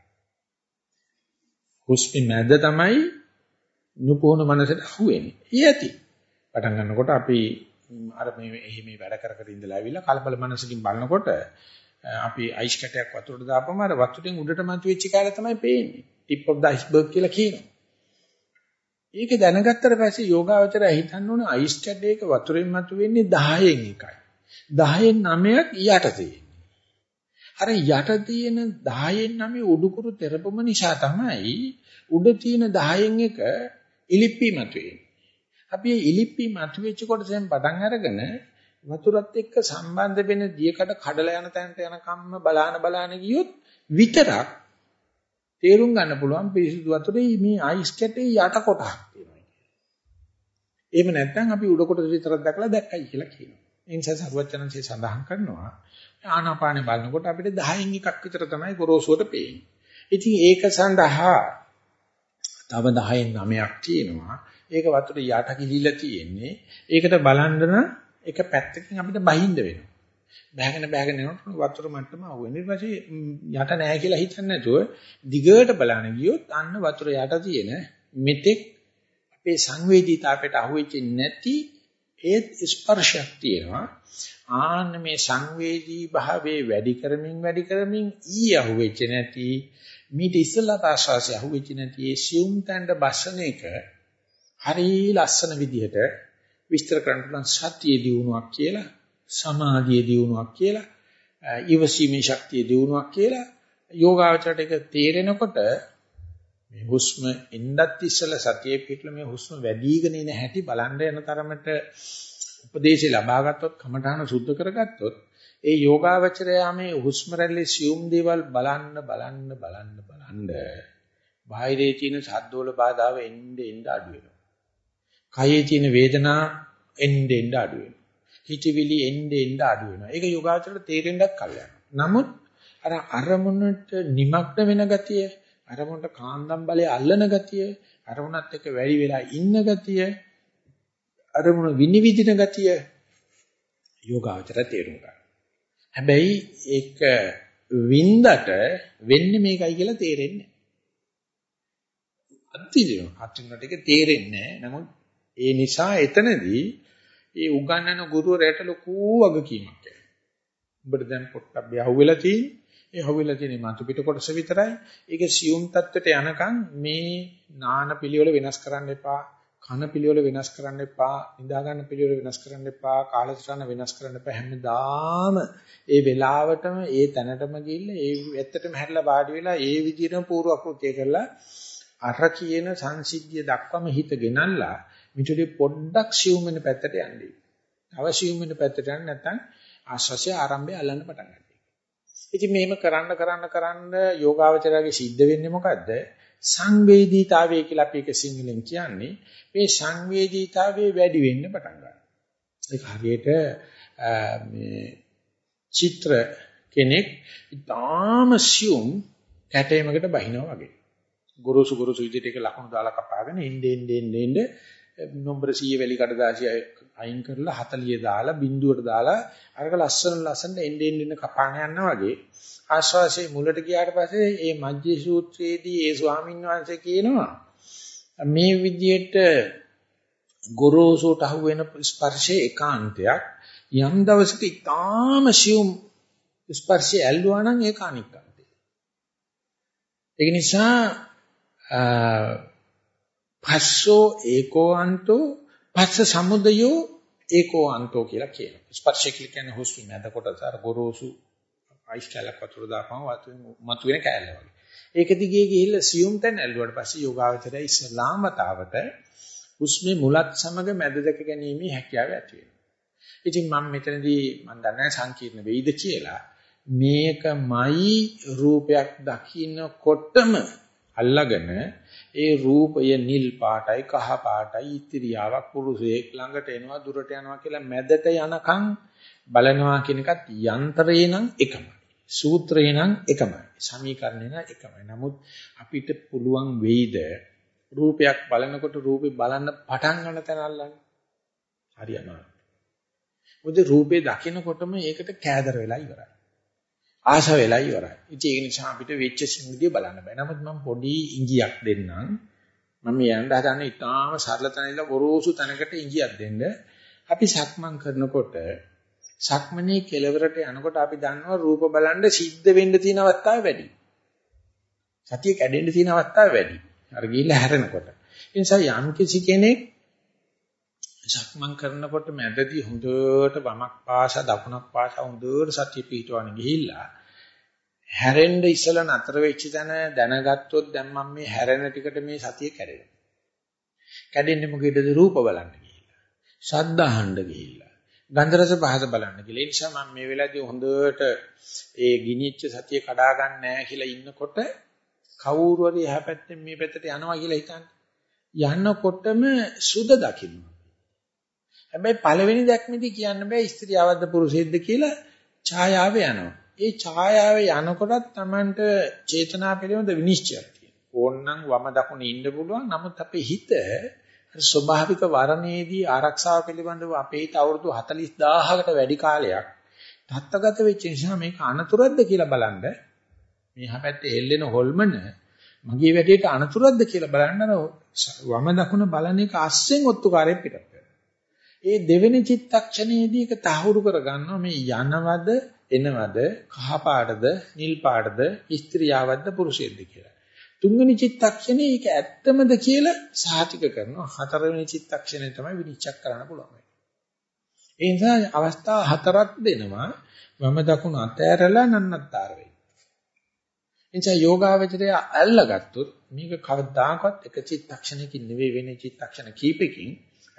හුස්මි මැද තමයි නුපුහුණු මනසට අහුවෙන්නේ. ඒ ඇති. පටන් ගන්නකොට අපි අර මේ එහි මේ වැඩ කර කර ඉඳලා ඇවිල්ලා කලබල මනසකින් බලනකොට අපි අයිස් කැටයක් වතුරට දාපම අර වතුරෙන් උඩට මතුවෙච්ච කාලය තමයි පේන්නේ. tip of the iceberg කියලා කියනවා. ඒක දැනගත්තට පස්සේ යෝගාවචරය හිතන්න ඕනේ අයිස් කැටයක වතුරෙන් මතුවෙන්නේ 10න් එකයි. 10න් 9ක් යට තියෙන්නේ. අර යට තියෙන 10න් 9 උඩුකුරු තෙරපම නිසා තමයි උඩ තියෙන 10න් එක ඉලිප්පි මතුවේ. අපි ඉලිප්පි මතුවෙච්ච කොටසෙන් පටන් අරගෙන වතුරත් එක්ක සම්බන්ධ වෙන දියකඩ කඩලා යන තැනට යනකම්ම බලාන බලාන ගියොත් විතරක් තේරුම් ගන්න පුළුවන් පිරිසිදු වතුරේ මේ අයිස් කැටේ යට කොටක් තියෙනවා. එහෙම නැත්නම් අපි උඩ කොටස විතරක් දැකලා දැක්කයි කියලා කියනවා. ඒ නිසා සර්වචනන්සේ සඳහන් කරනවා ආනාපානේ බලනකොට අපිට 10න් එකක් විතර තමයි ගොරෝසුවට පේන්නේ. ඉතින් ඒක සඳහා තව 10න් 9ක් තියෙනවා. ඒක වතුර යට කිලිලා තියෙන්නේ. ඒකට බලන්න එක පැත්තකින් අපිට බහිඳ වෙනවා. බෑගෙන බෑගෙන යනකොට වතුර මට්ටම අහුවෙන. ඊට පස්සේ යට නැහැ කියලා හිතන්නේ නැතුව දිගට බලන ගියොත් අන්න වතුර යට තියෙන මෙතෙක් අපේ සංවේදීතාවයට අහුවෙච්ච නැති ඒත් ස්පර්ශයක් තියෙනවා. ආන්න මේ සංවේදී භාවයේ වැඩි කරමින් වැඩි කරමින් ඊ අහුවෙච්ච නැති මීට ඉස්සලා ආශාසය අහුවෙච්ච නැති ඒ සියුම් තැන්න බස්සන එක හරි ලස්සන විදිහට විස්තර කරන්න පුළුවන් සතිය දියුණුවක් කියලා සමාධිය දියුණුවක් කියලා ඊවසීමේ ශක්තිය දියුණුවක් කියලා යෝගාවචරයට ඒක තේරෙනකොට මේ හුස්ම එන්නත් ඉස්සලා සතියේ පිටල මේ හුස්ම වැඩිගෙන එන හැටි බලන්න යන තරමට උපදේශය ලබා ගත්තොත් කමඨාන සුද්ධ කරගත්තොත් ඒ යෝගාවචරයා මේ හුස්ම රැල්ලේ සියුම් දේවල් බලන්න බලන්න බලන්න බලන්න බාහිරේ තියෙන ශබ්දවල බාධාව එන්න එන්න අඩු වෙනවා. කයේ තියෙන වේදනා එන්න එන්න අඩු වෙනවා. හිතවිලි එන්න එන්න අඩු වෙනවා. ඒක යෝගාවචරයට තේරෙන්නත් කල් නමුත් අර අරමුණට নিমগ্ন වෙන ගතිය අරමුණට කාන්දම් බලය අල්ලන ගතිය, අරමුණත් එක්ක වැඩි වෙලා ඉන්න ගතිය, අරමුණ විනිවිදින ගතිය යෝගාචර තේරුම් ගන්න. හැබැයි ඒක වින්දට වෙන්නේ මේකයි කියලා තේරෙන්නේ නැහැ. අත්‍යදින අත්‍යුන්නට ඒක තේරෙන්නේ නැහැ. නමුත් ඒ නිසා එතනදී ඒ උගන්වන ගුරුවරයාට ලොකු වගකීමක් එනවා. උඹට දැන් පොට්ටබ්බය අහුවෙලා තියෙන්නේ ඒ හොවිලා තියෙන මතු පිට කොටස විතරයි. ඒක සියුම් තත්ත්වයට යනකම් මේ නාන පිළිවෙල වෙනස් කරන්න එපා. කන පිළිවෙල වෙනස් කරන්න එපා. නිදා ගන්න පිළිවෙල වෙනස් කරන්න එපා. කාලසටහන වෙනස් කරන්න එපා. හැමදාම ඒ වෙලාවටම ඒ තැනටම ගිහිල්ලා ඒ ඇත්තටම හැරිලා වාඩි වෙලා ඒ විදිහටම පූර්ව අකෘත්‍ය කරලා අර කියන සංසිද්ධිය දක්වම හිත ගෙනල්ලා මිටුලේ පොඩ්ඩක් සියුම් වෙන පැත්තට යන්නේ. තව සියුම් වෙන පැත්තට යන්න නැත්නම් ආශ්වාසය ආරම්භය අල්ලන්න පටන් ගන්නවා. ඉතින් මේව කරන්න කරන්න කරන්න යෝගාවචරයේ සිද්ධ වෙන්නේ මොකද්ද? සංවේදීතාවය කියලා අපි ඒක සිංහලෙන් කියන්නේ මේ සංවේදීතාවයේ වැඩි වෙන්න පටන් ගන්නවා. ඒක හරියට මේ චිත්‍ර කෙනෙක් ඊටාම සියුම් කැටයමකට බහිනවා වගේ. ගුරුසු ගුරුසු විදිහට ඒක ලකුණු දාලා කපාගෙන එන්නේ එන්නේ එන්නේ නොම්බර 100 වැලි කඩදාසිය අයින් කරලා 40 දාලා බිඳුවට දාලා අරක ලස්සන ලස්සන එන්නේ එන්නේ කපාන යනවා වගේ ආශ්වාසයේ මුලට ගියාට පස්සේ මේ මජ්ජේ සූත්‍රයේදී ඒ ස්වාමීන් වහන්සේ කියනවා මේ විදිහට ගොරෝසුට අහු වෙන ස්පර්ශයේ ඒකාන්තයක් යම් දවසක ඊටාම සියුම් ස්පර්ශය ඇල්ලුවා නම් ඒක අනික්කාන්තය. ඒක නිසා පස්සෝ ඒකෝන්තෝ පස්ස සමුදයෝ ඒකෝන්තෝ කියලා කියනවා. ස්පර්ශය කියලා කියන්නේ හුස්ම මැද කොටස අර ගොරෝසු අයිස් කැලක් වතුර දාපම වතුර මතුවෙන කැලල වගේ. ඒක දිගේ ගිහිල්ලා සියුම් තැන් ඇල්ලුවට පස්සේ යෝගාවචරය ඉස්ලාම් වතාවට හුස්මේ මුලත් සමග මැද දෙක ගැනීමේ හැකියාව ඇති වෙනවා. ඉතින් මම මෙතනදී මම දන්නේ සංකීර්ණ වෙයිද කියලා මේකමයි රූපයක් දකින්නකොටම අල්ලගෙන ඒ රූපය නිල් පාටයි කහ පාටයි ඉතිරියාවක් පුරුෂයෙක් ළඟට එනවා දුරට යනවා කියලා මැදට යනකම් බලනවා කියන එකත් යන්ත්‍රේ නම් එකමයි. සූත්‍රේ නම් එකමයි. සමීකරණේ නම් එකමයි. නමුත් අපිට පුළුවන් වෙයිද රූපයක් බලනකොට රූපේ බලන්න පටන් ගන්න තැන අල්ලන්න? හරියනවා මොකද රූපේ දකිනකොටම ඒකට කෑදර වෙලා ඉවරයි. ආශ වෙලා ඉවරයි. ඉතින් ඒක නිසා අපිට වෙච්ච සිමුදිය බලන්න බෑ. නමුත් මම පොඩි ඉඟියක් දෙන්නම්. මම යන්න හදන ඉතාම සරල තැනilla ගොරෝසු තැනකට ඉඟියක් දෙන්න. අපි සක්මන් කරනකොට සක්මනේ කෙලවරට යනකොට අපි දන්නවා රූප බලන්න සිද්ධ වෙන්න තියෙන අවස්ථාව වැඩි. සතිය කැඩෙන්න තියෙන අවස්ථාව වැඩි. අර ගිහිල්ලා හැරෙනකොට. ඒ නිසා යම් කිසි කෙනෙක් සක්මන් කරනකොට මැදදී හොඳට වමක් පාසා දකුණක් පාසා හොඳට සතිය පිහිටවන ගිහිල්ලා හැරෙන්න ඉස්සලා නතර වෙච්ච තැන දැනගත්තොත් දැන් මම මේ හැරෙන ටිකට මේ සතිය කැඩෙනවා. කැඩෙන්නේ මොකේද රූප බලන්න ගිහිල්ලා. ශබ්ද අහන්න ගිහිල්ලා. ගන්ධ රස පහස බලන්න ගිහිල්ලා. ඒ නිසා මම මේ වෙලාවේදී හොඳට ඒ ගිනිච්ච සතිය කඩා ගන්න නැහැ කියලා ඉන්නකොට කවුරු හරි එහා පැත්තෙන් මේ පැත්තට යනවා කියලා හිතන්නේ. යනකොටම සුද දකින්න. හැබැයි පළවෙනි දැක්මේදී කියන්න බෑ ස්ත්‍රියවද්ද පුරුෂයෙක්ද කියලා ඡායාව යනවා. ඒ ඡායාව යනකොටත් Tamanට චේතනා පිළිබඳ විනිශ්චයක් තියෙනවා. ඕන්නම් වම දකුණ ඉන්න පුළුවන්. නමුත් අපේ හිත ස්වභාවික වරණේදී ආරක්ෂාව පිළිබඳව අපේ හිත අවුරුදු 40000කට වැඩි කාලයක් තත්ත්වගත වෙච්ච නිසා මේක අනතුරක්ද කියලා බලන්න මේ හැපැත්තේ හෙල්ලෙන හොල්මන මගේ වැඩේට අනතුරක්ද කියලා බලන්න වම දකුණ බලන එක අස්සෙන් ඔත්තුකාරයෙන් පිටත් ඒ දෙවෙනි චිත්තක්ෂණයේදී ඒක තහවුරු කරගන්නවා මේ යනවද එනවද කහ පාටද නිල් පාටද ස්ත්‍රියවද්ද පුරුෂයෙක්ද කියලා. තුන්වෙනි චිත්තක්ෂණේ ඒක ඇත්තමද කියලා සාතික කරනවා. හතරවෙනි චිත්තක්ෂණය තමයි විනිශ්චය කරන්න පුළුවන්. ඒ නිසා අවස්ථා හතරක් දෙනවා වම දකුණ අතෑරලා නන්නත්තර වෙයි. එනිසා යෝගාවචරය අල්ලගත්තොත් මේක කවදාකවත් එක චිත්තක්ෂණයකින් නෙවෙයි වෙන චිත්තක්ෂණ කීපකින්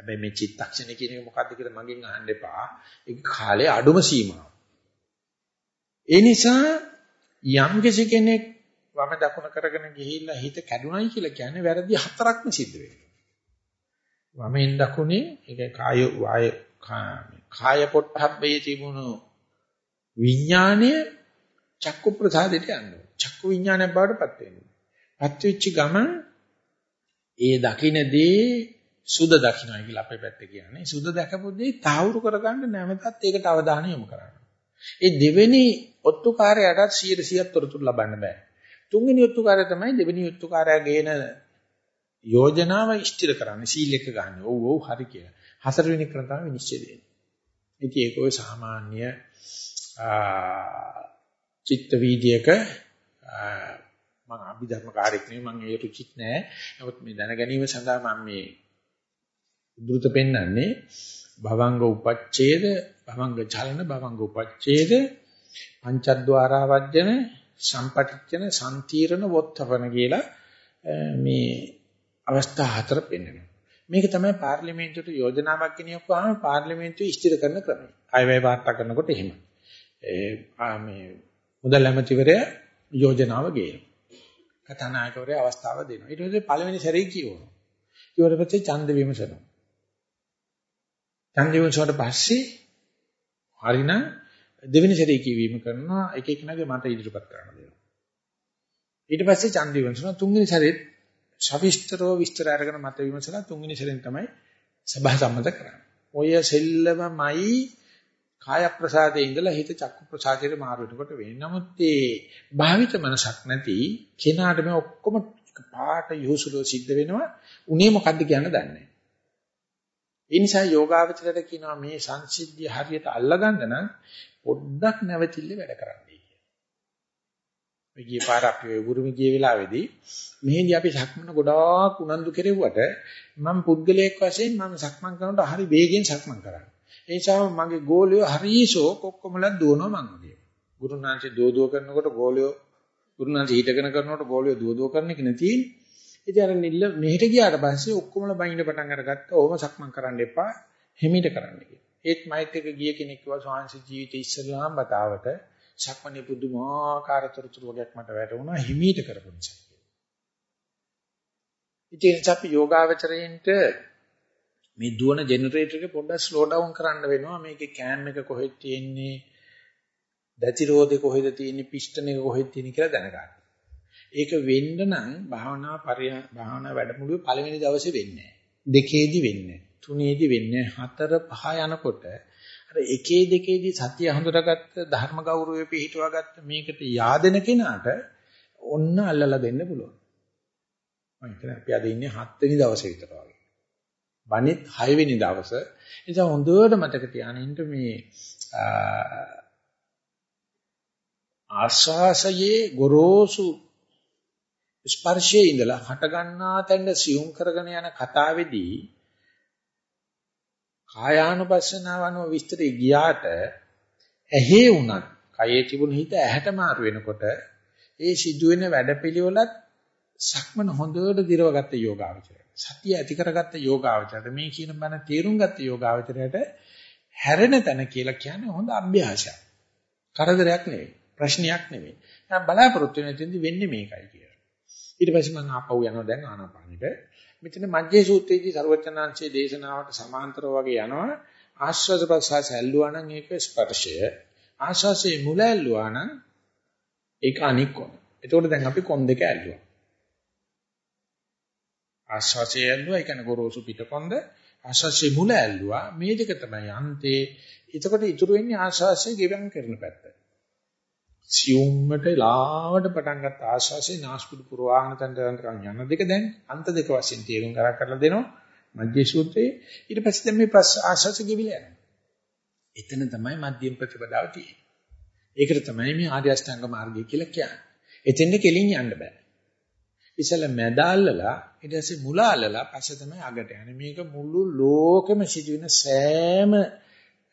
හැබැයි මේ චිත්තක්ෂණේ කියන එක මොකද්ද කියලා මගෙන් අහන්න එපා. ඒක කාලේ අඩුම සීමාව. ඒ නිසා යම් කෙනෙක් වම දකුණ කරගෙන ගිහිල්ලා හිත කැඩුනයි කියලා කියන්නේ වැරදි හතරක්ම සිද්ධ වෙනවා. වමෙන් දකුණේ ඒක කාය වාය කාය පොට්ටබ්බේ තිබුණු විඥානය චක්කු ප්‍රසාදයට යනවා. චක්කු විඥානයක් බවට පත් වෙනවා. පත් වෙච්ච ගමන් ඒ දකින්නේ සුද දකින්නයි කියලා අපේ පැත්තේ කියන්නේ. සුද දැකපු දේ තාවුරු කරගන්න නැවතත් ඒකට අවධානය යොමු කරන්න. ඒ දෙවෙනි ඔත්තුකාරයටත් 100% තොරතුරු ලබන්න බෑ. තුන්වෙනි ඔත්තුකාරය තමයි දෙවෙනි ඔත්තුකාරයා ගේන යෝජනාව ඉෂ්ටිර කරන්නේ සීල් එක ගන්න. ඔව් ඔව් හරි කියලා. හතරවෙනි ක්‍රම තමයි විනිශ්චය දෙන්නේ. ඉතින් ඒක ඔය සාමාන්‍ය චිත්ත වීදියේක මම අභිධර්ම කාර්යයක් නෙවෙයි මම ඒ රුචිත් නෑ. නමුත් මේ දැන ගැනීම සඳහා මම මේ උද්දෘත පෙන්වන්නේ භවංග උපච්ඡේද භවංග චලන භවංග උපච්ඡේද පංචද්වාරා වජ්ජන සම්පටිච්ඡන සම්තිරණ වොත්තපන කියලා මේ අවස්ථා හතර පෙන්වනවා මේක තමයි පාර්ලිමේන්තුවට යෝජනාවක් ගෙනියපුවාම පාර්ලිමේන්තුව ස්ථිර කරන ක්‍රමය. අයවැය වාර්තා කරනකොට එහෙම. ඒ මේ මුදල් ඇමතිවරයා යෝජනාව ගේනවා. කතානායකවරයා අවස්ථාව දෙනවා. ඊට පස්සේ පළවෙනි සැරේ කියවනවා. ඊට පස්සේ ඡන්ද විමසනවා. ඡන්ද විමසුවට පස්සේ හරිනම් දෙවෙනි සැරේ කියවීම කරනවා එක එකනගේ මත ඉදිරිපත් කරන්න දෙනවා. ඊට පස්සේ ඡන්ද විමසනවා තුන්වෙනි සැරේත් සවිස්තරව විස්තර අරගෙන මත විමසලා තුන්වෙනි සැරෙන් තමයි සභා සම්මත කරන්නේ. ඔය සෙල්ලමයි කාය ප්‍රසාදයේ ඉඳලා හිත චක්කු ප්‍රසාදයට මාරු වෙනකොට වෙන්නේ. නමුත් ඒ භාවිත මනසක් නැති කෙනාට මේ ඔක්කොම පාට යොසුලෝ සිද්ධ වෙනවා. උනේ මොකද්ද කියන්න දන්නේ නැහැ. ඒ නිසා යෝගාවචරයට කියනවා මේ සංසිද්ධිය හරියට අල්ලගන්න නම් පොඩ්ඩක් නැවතිල්ල වැඩ කරන්නයි කියලා. මේ ගිය පාර අපි ඔය ගුරුමි ගිය වෙලාවේදී මෙහෙදී අපි සක්මන ගොඩාක් උනන්දු කෙරෙව්වට මම පුද්ගලයෙක් වශයෙන් මම සක්මන් කරනකොට හරි වේගෙන් සක්මන් කරන්නේ. ඒ නිසා මගේ ගෝලියෝ හරිසෝ කොක්කොමලක් දුවනවා මං වගේ. ගුරුනාංශේ දෝදුව කරනකොට ගෝලියෝ ගුරුනාංශේ හිටගෙන කරනකොට ගෝලියෝ දෝදුව කරන එක නෙතියි. ඉතින් අර නිල්ල මෙහෙට ගියාට පස්සේ ඔක්කොමලා බයින්න පටන් අරගත්තා. ඕම සක්මන් කරන්න එපා. හිමීට කරන්න කියලා. ඒත් මයිත් එක ගිය කෙනෙක් කිව්වා ස්වාංශ ජීවිතේ ඉස්සල්ලාම බතාවට සක්මණේ පුදුමාකාර තොරතුරු වගේක් මට වැටුණා හිමීට කරපු නිසා. ඉතින් අපි යෝගාවචරයෙන්ට මේ දුවන ජෙනරේටර් එක පොඩ්ඩක් ස්ලෝ ඩවුන් කරන්න වෙනවා. මේකේ කෑම් එක කොහෙද තියෙන්නේ? දැතිරෝධේ කොහෙද තියෙන්නේ? පිස්ටන් එක කොහෙද තියෙන්නේ කියලා දැනගන්න. ඒක වෙන්න නම් භාවනා පරිය භාවනා වැඩමුළුවේ පළවෙනි දවසේ වෙන්නේ දෙකේදී වෙන්නේ තුනේදී වෙන්නේ හතර පහ යනකොට අර එකේ දෙකේදී සතිය හඳුනාගත්ත ධර්ම ගෞරවය පිළිහිටුවාගත්ත මේකට yaadෙන කෙනාට ඔන්න අල්ලලා දෙන්න පුළුවන්. මම හිතන්නේ අපි අද ඉන්නේ 7 වෙනි දවසේ විතර වගේ. බණිත් 6 වෙනි දවස. ඒ නිසා හොඳට මතක තියාගන්න මේ ආස්වාසයේ ගොරෝසු ස්පර්ශයේ ඉඳලා හට ගන්නා තැන සියුම් කරගෙන යන කතාවේදී කායානුපස්සනාවනෝ විස්තරي ගියාට ඇහි වුණත් කයේ තිබුණ හිත ඇහැට මාරු වෙනකොට ඒ සිදුවෙන වැඩපිළිවෙලත් සක්මන හොඳට දිරවගත්ත යෝගාවචරය. සතිය ඇති කරගත්ත යෝගාවචරයට මේ කියන බණ තේරුම් ගත්ත යෝගාවචරයට හැරෙන තැන කියලා කියන්නේ හොඳ අභ්‍යාසයක්. කරදරයක් නෙවෙයි. ප්‍රශ්නයක් නෙවෙයි. දැන් බලාපොරොත්තු වෙන තැනදී වෙන්නේ මේකයි කියලා. ඊට පස්සේ මම ආපහු යනවා දැන් ආනාපානෙට. මෙතන මජ්ජේ සූත්‍රයේදී ਸਰවචනාංශයේ දේශනාවට සමාන්තරව වගේ යනවා. ආශ්වාස ප්‍රශ්වාස ඇල්ලුවා නම් ඒක ස්පර්ශය. ආශ්වාසයේ මුල ඇල්ලුවා නම් ඒක අනික් කොන. එතකොට දැන් අපි කොන් දෙක ඇල්ලුවා. ආශ්වාසය ඇල්ලුවා ඒ කියන්නේ ගොරෝසු පිටකොන්ද ආශ්වාසයේ මුල ඇල්ලුවා මේ දෙක තමයි අන්තේ. එතකොට ඉතුරු වෙන්නේ ආශ්වාසයේ ගෙවන් කරන පැත්ත. සියුම්මට ලාවට පටන් ගත්ත ආශාසයේ නාස්පුඩු පුරවාහන තන්තරන් යන දෙක දැන් අන්ත දෙක වශයෙන් තේරුම් කරා කරලා දෙනවා මධ්‍ය සූත්‍රයේ ඊට පස්සේ දැන් මේ ප්‍රස් ආශාස ගෙවිලා යනවා. එතන තමයි මධ්‍යම ප්‍රතිපදාව තියෙන්නේ. ඒකට තමයි මේ ආර්ය අෂ්ටාංග මාර්ගය කියලා කියන්නේ. එතෙන්ද කෙලින් යන්න බෑ. ඉතල මැදාල්ලලා ඊට පස්සේ මුලාල්ලලා පස්සේ තමයි අගට යන්නේ. මේක මුළු ලෝකෙම සිදුවෙන සෑම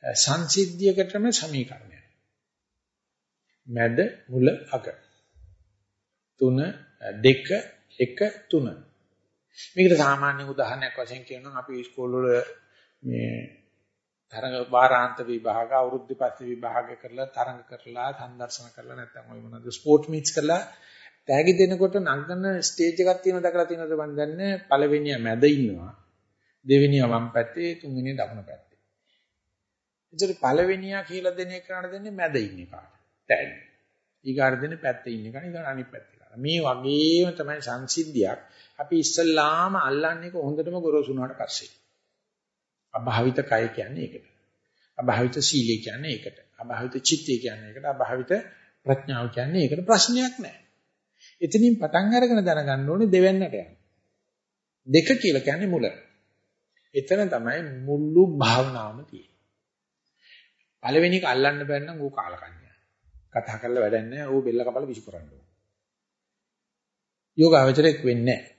සංසිද්ධියකටම සමීකරණය. මැද මුල අග. 3 2 1 3. මේකට සාමාන්‍ය උදාහරණයක් වශයෙන් කියනවා අපි ඉස්කෝල වල මේ තරඟ වාරාන්ත විභාග අවුරුද්ද පස්සේ විභාග කරලා තරඟ කරලා සංදර්ශන කරලා නැත්නම් ওই මොනවද ස්පෝර්ට් මීට්ස් කරලා තෑගි දෙනකොට නංගන ස්ටේජ් එකක් තියෙනවා දැකලා තියෙනවද මන් දන්නේ පළවෙනියා මැද ඉන්නවා දෙවෙනියා වම් පැත්තේ තුන්වෙනියා දකුණු පැත්තේ. ඒතර පළවෙනියා කියලා දෙන එකට දෙන්නේ මැද ඉන්න එකට. තෑගි. ඊගාට දෙන්නේ පැත්තේ ඉන්න කෙනා ඊගාට අනිත් පැත්තේ කරා. මේ වගේම තමයි සංසිද්ධියක්. අපි ඉස්සල්ලාම අල්ලන්නේ කොහොඳටම ගොරෝසු වුණාට පස්සේ. අභාවිත කය කියන්නේ ඒකට. අභාවිත සීලය කියන්නේ ඒකට. අභාවිත චිත්තය කියන්නේ ඒකට. අභාවිත ප්‍රඥාව කියන්නේ ඒකට ප්‍රශ්නයක් නැහැ. එතනින් පටන් අරගෙන දැනගන්න ඕනේ දෙවෙන්නට යන්න. දෙක කියලා කියන්නේ මුල. එතන තමයි මුළු භාවනාවම තියෙන්නේ. පළවෙනි එක අල්ලන්න බැන්නම් ඌ කාලකන්ණිය. කතා කරලා වැඩක් නැහැ. ඌ බෙල්ල කපලා විසිකරන්න ඕන. යෝගාවචරයක් වෙන්නේ නැහැ.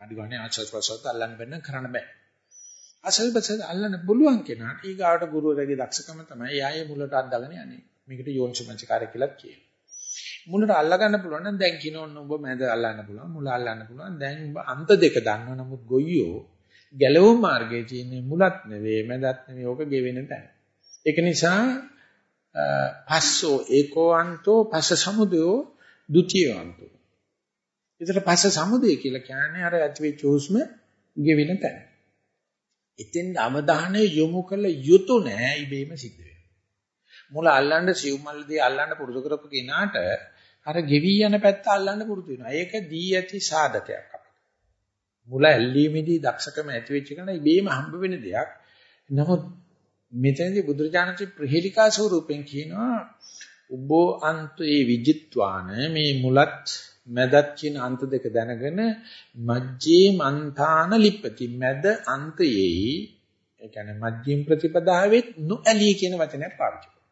අඩි ගානේ ආචාර ප්‍රසවත් අල්ලන්න බැන්න කරන්න බෑ. අසල් බසල් අල්ලන්න පුළුවන් කෙනාට ඊගාවට ගුරුවරයාගේ දක්ෂකම තමයි එයාගේ මුලට අද්දාගෙන යන්නේ. මේකට යෝනිසමංචකාරය කියලා කියනවා. මුලට අල්ල ගන්න පුළුවන් නම් දැන් කියනෝන්න ඔබ මැද අල්ලන්න පුළුවන් මුල අල්ලන්න පුළුවන් දැන් ඔබ අන්ත දෙක දන්නව නමුත් ගොයියෝ ගැලවුම් මාර්ගයේ තියෙන්නේ මුලත් නෙවෙයි මැදත් නෙවෙයි ඕක ගෙවෙන තැන. ඒක නිසා පස්සෝ ඒකෝවන්තෝ පස්ස සමුදයෝ ဒ ුතියවන්තෝ. ඒතර පස්ස සමුදය කියලා කියන්නේ අර ඇතිවෙච්ච හුස්ම ගෙවෙන තැන. එතෙන් අවධානය යොමු කළ යුතු නෑ ඉබේම සිද්ධ වෙනවා. මුල අල්ලන්න සිව්මල්දී අල්ලන්න පුරුදු කරපු කෙනාට අර ගෙවි යන පැත්ත අල්ලන්න පුරුදු වෙනවා. ඒක දී ඇති සාධකයක් අපිට. මුල ඇල්ලීමේදී දක්ෂකම ඇති වෙච්ච කෙනා ඉබේම හම්බ වෙන දෙයක්. නමුත් මෙතනදී බුදුරජාණන්සේ ප්‍රහේලිකා ස්වරූපෙන් කියනවා උබ්බෝ අන්තේ විජිත්වාන මේ මුලත් මැදත් කියන අන්ත දෙක දැනගෙන මජ්ජේ මන්තාන ලිප්පති මැද අන්තයේයි ඒ කියන්නේ මජ්ජිම් ප්‍රතිපදාවෙත් නොඇලී කියන වචනයක් පාවිච්චි කරනවා.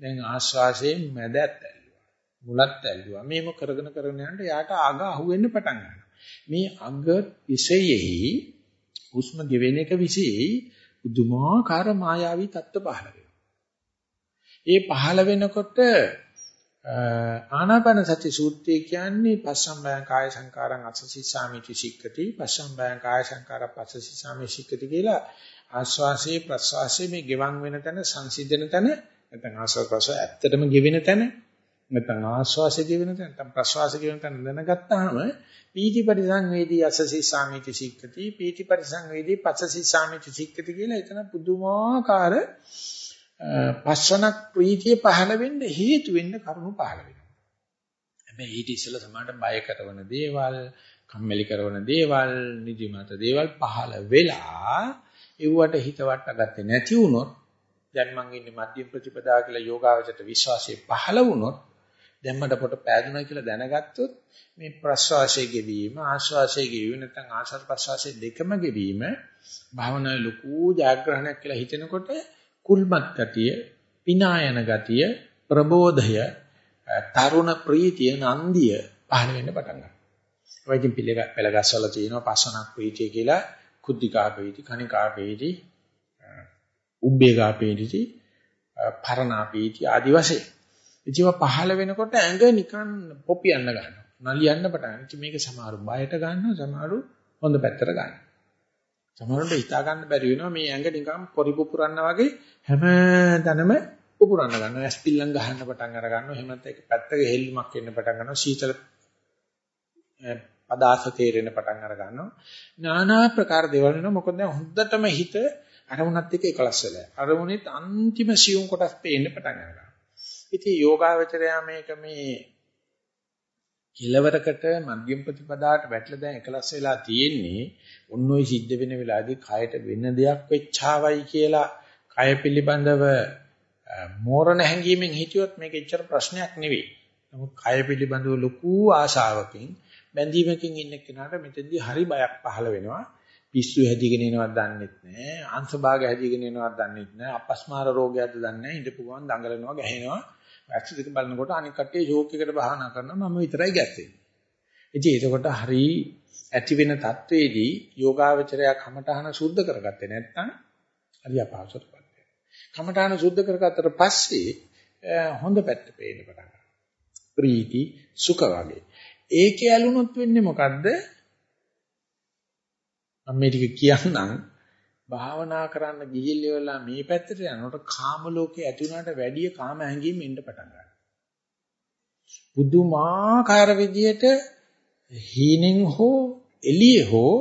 දැන් ආස්වාසයේ මැදත් ඇල්ලුවා. මුලත් ඇල්ලුවා. මේක කරගෙන කරගෙන යනකොට යාට අග අහුවෙන්න පටන් ගන්නවා. මේ අග විශේෂෙහි හුස්ම ගෙවෙන එක විශේෂයි පුදුමාකාර මායාවී தত্ত্ব පහළ ඒ පහළ වෙනකොට ආනාපාන සති සූත්‍රය කියන්නේ පස්සම්බයං කාය සංකාරං අසසීසාමිති සික්කති පස්සම්බයං කාය සංකාර පස්සසීසාමි සික්කති කියලා ආස්වාසේ ප්‍රස්වාසේ මේ ගෙවන් වෙන තැන සංසිඳන තැන නැත්නම් ආස්වාස ප්‍රස්වාස ඇත්තටම ගෙවෙන තැන නැත්නම් ආස්වාසේ ගෙවෙන තැන නැත්නම් ප්‍රස්වාසේ ගෙවෙන තැන දැනගත්තාම පීති පරිසංවේදී අසසිසාමිති සික්කති පීති පරිසංවේදී පස්සසිසාමිති සික්කති කියලා එතන පුදුමාකාර පස්සනක් ප්‍රීතිය පහළ වෙන්න හේතු වෙන්න කරුණු පහළ වෙනවා. හැබැයි ඊට ඉස්සෙල්ලා සමානට බය කරන දේවල්, කම්මැලි කරන දේවල්, නිදිමත දේවල් පහළ වෙලා ඒවට හිත වට්ටගත්තේ නැති වුණොත් දැන් මං ඉන්නේ මධ්‍යම ප්‍රතිපදා කියලා යෝගාවචරයට විශ්වාසය පහළ වුණොත් දැම්මට පොට පෑදුනා කියලා දැනගත්තොත් මේ ප්‍රස්වාසයේ ගෙවීම ආශ්වාසයේ ගෙවීම නැත්නම් ආශ්වාස ප්‍රස්වාසයේ දෙකම ගෙවීම භාවනාවේ ලොකු ජයග්‍රහණයක් කියලා හිතෙනකොට කුල්මත් ගතිය, පිනායන ගතිය, ප්‍රබෝධය, තරුණ ප්‍රීතිය, නන්දිය පහළ වෙන්න පටන් ගන්නවා. ඒ වගේම පිළග පෙළගස්වල තියෙනවා පස්සනක් ප්‍රීතිය කියලා කුද්ධිකා ප්‍රීති, කණිකා ප්‍රීති, උබ්බේගා ප්‍රීති, පරණා ප්‍රීති ආදි වශයෙන්. ඉතිව පහළ වෙනකොට ඇඟ නිකන් පොපියන්න ගන්නවා. නලියන්න පටන් ගන්නවා. ඉතින් මේක සමහරු බයට ගන්නවා, සමහරු හොඳ පැත්තට ගන්නවා. සමහරවිට හිතා ගන්න බැරි වෙනවා මේ ඇඟ නිකන් පොරි පුපුරන්න වගේ හැමතැනම පුපුරන්න ගන්නවා. ඇස්පිල්ලම් ගහන්න පටන් අර ගන්නවා. එහෙම නැත්නම් ඒක පැත්තක හෙල්ලුමක් එන්න පටන් ගන්නවා. සීතල පදාර්ථ තේරෙන්න පටන් අර ගන්නවා. নানা ප්‍රකාර දේවල් වෙනවා. මොකද දැන් හොඳටම හිත අරමුණත් එක්ක එකලස් වෙලා. අරමුණෙත් අන්තිම සියුම් කොටස් පේන්න පටන් ගන්නවා. ඉතින් යෝගාවචරයා මේක මේ කෙලවරකට මධ්‍යම ප්‍රතිපදාට වැටලා දැන් එකලස් වෙලා තියෙන්නේ ඔන්න ඔය සිද්ධ වෙන වෙලාවේදී කයට වෙන දෙයක් වෙච්චාවයි කියලා කය පිළිබඳව මෝරණ හැඟීමෙන් හිටියොත් මේක එච්චර ප්‍රශ්නයක් නෙවෙයි. නමුත් කය පිළිබඳව ලොකු ආශාවකින් බැඳීමකින් ඉන්න කෙනාට මෙතෙන්දී හරි බයක් පහළ වෙනවා. පිස්සු හැදිගෙන එනවත් දන්නෙත් නැහැ. අංශභාග හැදිගෙන එනවත් දන්නෙත් නැහැ. අපස්මාර රෝගයක්ද දන්නේ නැහැ. ඉඳපු ගමන් දඟලනවා, ගැහෙනවා. ඇක්සස් එක බලනකොට අනික කට්ටිය ෂෝක් එකට භාවනා කරනවා මම විතරයි ගැස්සෙන්නේ. ඉතින් ඒකකොට හරි ඇති වෙන தത്വෙදී යෝගාවචරය කමඨහන සුද්ධ කරගත්තේ නැත්නම් හරි අපහසුටපත් වෙනවා. කමඨහන සුද්ධ කරගත්තට පස්සේ හොඳ පැත්ත පේන්න පටන් ගන්නවා. ප්‍රීති සුඛ වගේ. ඒකේ ඇලුනොත් වෙන්නේ මොකද්ද? මම මේ ටික කියන්නම් භාවනා කරන්න ගිහිල්ලා මේ පැත්තට යනකොට කාම ලෝකේ ඇති වුණාට වැඩිය කාම හැඟීම් එන්න පටන් ගන්නවා. බුදුමාකාර විදියට හීනෙන් හෝ එළියේ හෝ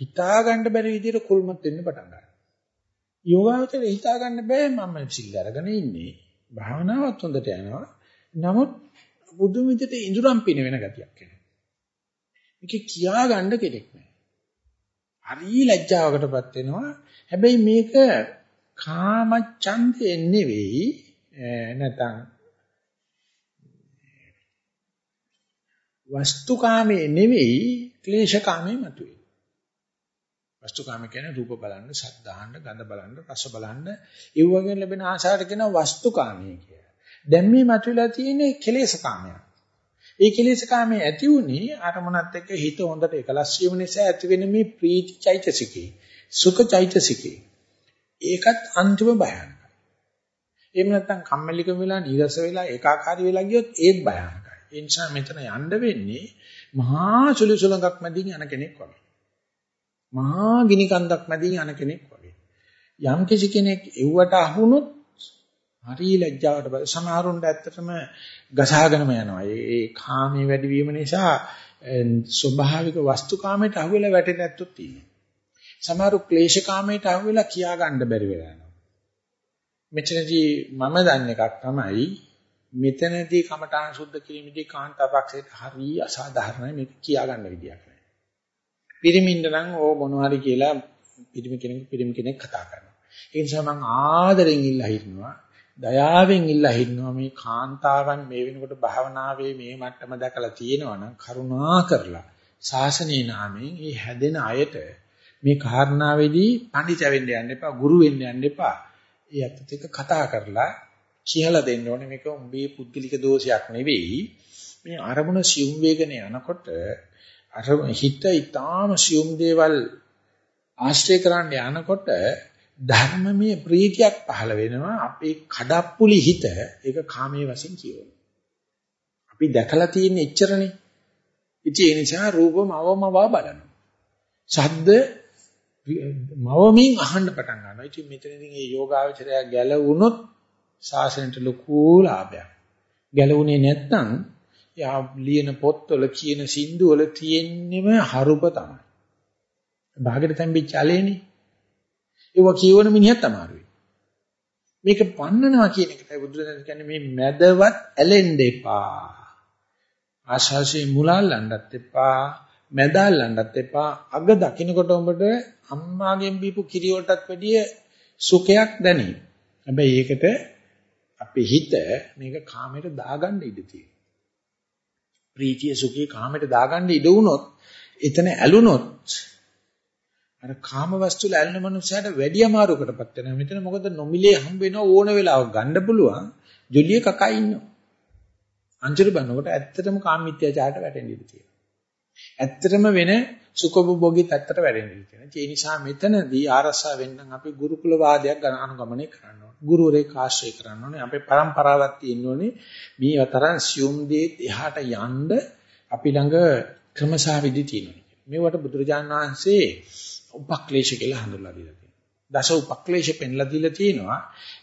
හිතා ගන්න බැරි විදියට කුල්මත් වෙන්න පටන් ගන්නවා. යෝගාවචරය හිතා ගන්න බෑ මම සිල් අරගෙන ඉන්නේ. භාවනාවත් හොඳට යනවා. නමුත් බුදු විදියට ඉඳුරම් පින වෙන ගතියක් එනවා. මේක කියා ගන්න කෙනෙක් නෑ. හරි ලැජ්ජාවකටපත් වෙනවා. හැබැයි මේක කාම ඡන්දේ නෙවෙයි නැතනම් වස්තුකාමයේ නෙවෙයි ක්ලේශකාමයේ මතුවේ. වස්තුකාම කියන්නේ රූප බලන්න, ශබ්ද අහන්න, ගඳ බලන්න, රස බලන්න, ඒ වගේ ලැබෙන ආශාවට කියන වස්තුකාමයේ කියලා. දැන් මේ මතුවලා තියෙන්නේ කෙලේශකාමයක්. ඒ කෙලෙසකාමයේ ඇති උනේ අරමුණත් එක්ක හිත හොඳට එකලස් වීම නිසා ඇති වෙන මේ ප්‍රීති චෛතසිකේ සුඛ චෛතසිකේ ඒකත් අන්තිම භයානකයි. එහෙම නැත්නම් කම්මැලිකම වෙලා නීරස වෙලා ඒකාකාරී වෙලා ගියොත් ඒත් භයානකයි. ඒ නිසා මෙතන යන්න වෙන්නේ මහා සුළු සුළඟක් මැදින් යන කෙනෙක් වගේ. මහා ගිනි කන්දක් මැදින් යන කෙනෙක් වගේ. යම් කිසි කෙනෙක් එව්වට අහුනොත් හරි ලැජ්ජාවට බල සමහරුන්ට ඇත්තටම ගසාගෙනම යනවා. ඒ කාමයේ වැඩිවීම නිසා ස්වභාවික වස්තුකාමයට අහුවෙලා වැටෙන්න ඇත්තොත් තියෙනවා. සමහරු ක්ලේශකාමයට අහුවෙලා කියා ගන්න බැරි වෙලා යනවා. මෙතනදී මම දන්න එකක් තමයි මෙතනදී කමඨාන් සුද්ධ කිරීමේදී කාන්තාපක්ෂයට හරි අසාධාරණයි මේක කියා ගන්න විදියක් නැහැ. පිරිමින්ද නම් ඕ මොනවා හරි කියලා පිරිමි කෙනෙක් පිරිමි කෙනෙක් කතා කරනවා. ඒ නිසා මම ආදරෙන් ඉල්ලා හිටිනවා දයාවෙන් ඉල්ලා හිටිනවා මේ කාන්තාවන් මේ වෙනකොට භාවනාවේ මේ මට්ටම දැකලා තියෙනවා නම් කරුණා කරලා ශාසනීය නාමයෙන් මේ හැදෙන අයට මේ කාරණාවේදී පඬිත වෙන්න යන්න එපා ගුරු වෙන්න යන්න එපා. ඒ අතට එක කතා කරලා කියලා දෙන්න ඕනේ මේක උඹේ පුද්ගලික දෝෂයක් නෙවෙයි. මේ අරමුණ සියුම් වේගන යනකොට අර හිත ඊටාම සියුම් දේවල් ආශ්‍රය කරන්න යනකොට ධර්මමය ප්‍රීතියක් පහළ වෙනවා අපේ කඩප්පුලි හිත ඒක කාමයේ වශයෙන් කියවනවා. අපි දැකලා තියෙන එච්චරනේ. ඉතින් ඒ නිසා රූපමවමවා බලනවා. ශබ්ද මවමින් අහන්න පටන් ගන්නවා. ඉතින් මෙතනදී මේ යෝගාවචරය ගැලවුණොත් ශාසනයට ලොකු ලාභයක්. ගැලවුණේ නැත්නම් යා ලියන පොත්වල කියන සින්දු වල තියෙන්නම හරුප තමයි. භාගෙට තැම්බිච්ච allele ඒව කියවන මිනිහත් අමාරුයි. මේක පන්නනවා කියන එකයි බුදුරජාණන් කියන්නේ මේ මැදවත් ඇලෙන්න එපා. ආශාසී මුලල්ලන්නත් එපා, මැදල්ලන්නත් එපා. අග දකින්නකොට උඹට අම්මාගෙන් බීපු කිරි වලටත් වැඩිය සුඛයක් දැනේ. හැබැයි ඒකට අපේ හිත මේක කාමයට දාගන්න ඉඩ තියෙනවා. ප්‍රීතිය සුඛේ කාමයට දාගන්න ඉඩ වුණොත් එතන ඇලුනොත් අර කාම වස්තු වල ඇලෙන මනුස්සයාට වැඩි අමාරුකටපත් වෙනවා. මෙතන මොකද නොමිලේ හම්බ වෙන ඕන වෙලාවක ගන්න පුළුවන් ජොලිය කකා ඉන්නවා. අංජර බනකොට ඇත්තටම කාමීත්‍යචාරයට වැටෙන්න ඉඩ තියෙනවා. ඇත්තටම වෙන සුඛභෝගී තත්ත්වයට වැටෙන්න ඉඩ තියෙනවා. ඒ නිසා මෙතනදී ආරසා වෙන්නම් අපි ගුරුකුල වාදයක් ගන්න අනුගමනය කරන්න ඕනේ. ගුරුවරයෙක් ආශ්‍රය කරන්න ඕනේ. අපේ પરම්පරාවක් තියෙන්න ඕනේ. මේ තරම් සියුම් දේ එහාට යන්න අපි ළඟ ක්‍රමසාවිදි තියෙනවා. මේවට බුදුරජාන් වහන්සේ උපක්ලේශ කියලා හඳුන්වලා දීලා තියෙනවා. දස උපක්ලේශ පෙන්ලා දීලා තියෙනවා.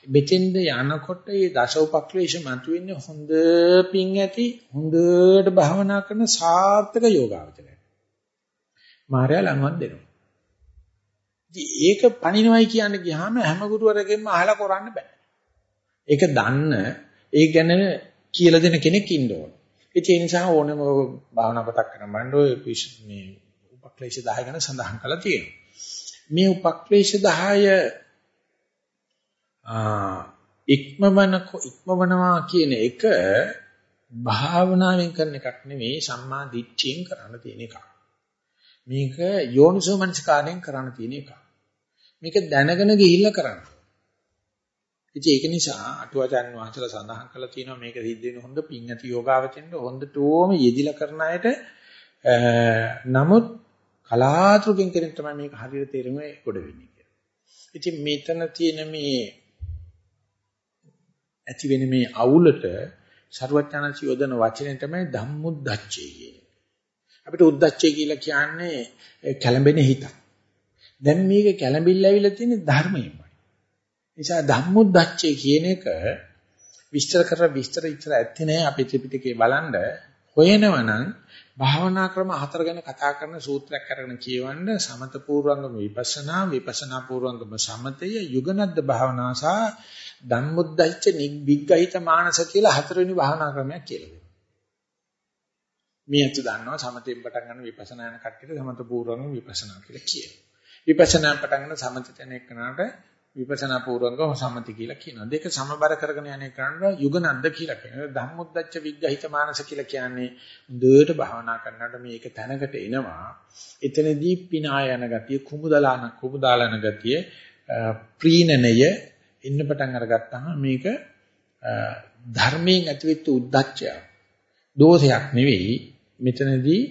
මෙතෙන්ද යනකොට මේ දස උපක්ලේශ මතුවෙන්නේ හොඳ පිං ඇති හොඳට භාවනා කරන සාර්ථක යෝගාවචරය. මාර්යා ලඟවත් දෙනවා. ඒක පණිනවයි කියන්නේ ගියාම හැම ගුරුවරයෙක්ම අහලා කරන්න බෑ. ඒක දන්න ඒ ගැන කියලා දෙන කෙනෙක් ඉන්න ඕන. ඒ නිසා ඕනම භාවනා පතක් කරන බණ්ඩෝ මේ උපක්ලේශ 10 ගැන සඳහන් කරලා තියෙනවා. මේ උපක්ලේශ 10 ඉක්මවන ඉක්මවනවා කියන එක භාවනාවෙන් කරන එකක් නෙවෙයි සම්මා දිට්ඨියෙන් කරන්න තියෙන එකක්. මේක යෝනිසෝ මනස්කාරයෙන් කරන්න තියෙන එකක්. මේක දැනගෙන ගිහිල්ලා කරන්න. ඉතින් ඒක නිසා අටුවාචාර්ය වහන්සේලා සඳහන් කරලා තියෙනවා මේක සිද්ධ වෙන හොඳ පිං ඇති යෝගාවචෙන්ද හොඳටම යෙදිලා කරන අයට නමුත් කලාතුරකින් කෙනෙක් තමයි මේක හරියට තේරුමේ කොට වෙන්නේ කියලා. ඉතින් මෙතන තියෙන මේ ඇති වෙන මේ අවුලට ਸਰවඥාන්සි යොදන වචනේ තමයි ධම්මුද්දච්චය කියන්නේ. අපිට උද්දච්චය කියලා කියන්නේ කැළඹෙන හිත. දැන් මේක කැළඹිල්ල ඇවිල්ලා තියෙන්නේ ධර්මයෙන්මයි. නිසා ධම්මුද්දච්චය කියන එක විස්තර කර විස්තර ඉතර ඇත්තේ නෑ අපේ ත්‍රිපිටකේ බලන්න හොයනවනම් භාවනා ක්‍රම හතර ගැන කතා කරන සූත්‍රයක් අරගෙන කියවන්න සමත පූර්වංගම විපස්සනා විපස්සනා පූර්වංගම සමතය යුගනද්ද භාවනා සහ ධම්මුද්දච්ච නිබ්බිග්ගහිත මානස කියලා හතරවෙනි භාවනා ක්‍රමයක් කියලා දෙනවා. මේ අත දන්නවා සමතෙන් පටන් ගන්න විපස්සනා යන කට්ටියට සමත පූර්වංගම විපස්සනා කියලා කියනවා. විපස්සනා පටන් ගන්න සමතට යන එකනට විපස්සනා පූර්වංගම සම්මති කියලා කියනවා. දෙක සමබර කරගෙන යන්නේ කරනවා යුගනන්ද කියලා කියනවා. ධම්මොද්දච්ච විග්ගහිත මානස කියලා කියන්නේ හොඳට භාවනා කරනකොට මේක තැනකට එනවා. එතනදී පිනා යන ගතිය, කුමුදලාන කුමුදාලන ගතිය, ප්‍රීණනය ඉන්න පටන් අරගත්තාම මේක ධර්මයෙන් ඇතිවෙච්ච උද්දච්චය. දෝෂයක් නෙවෙයි. මෙතනදී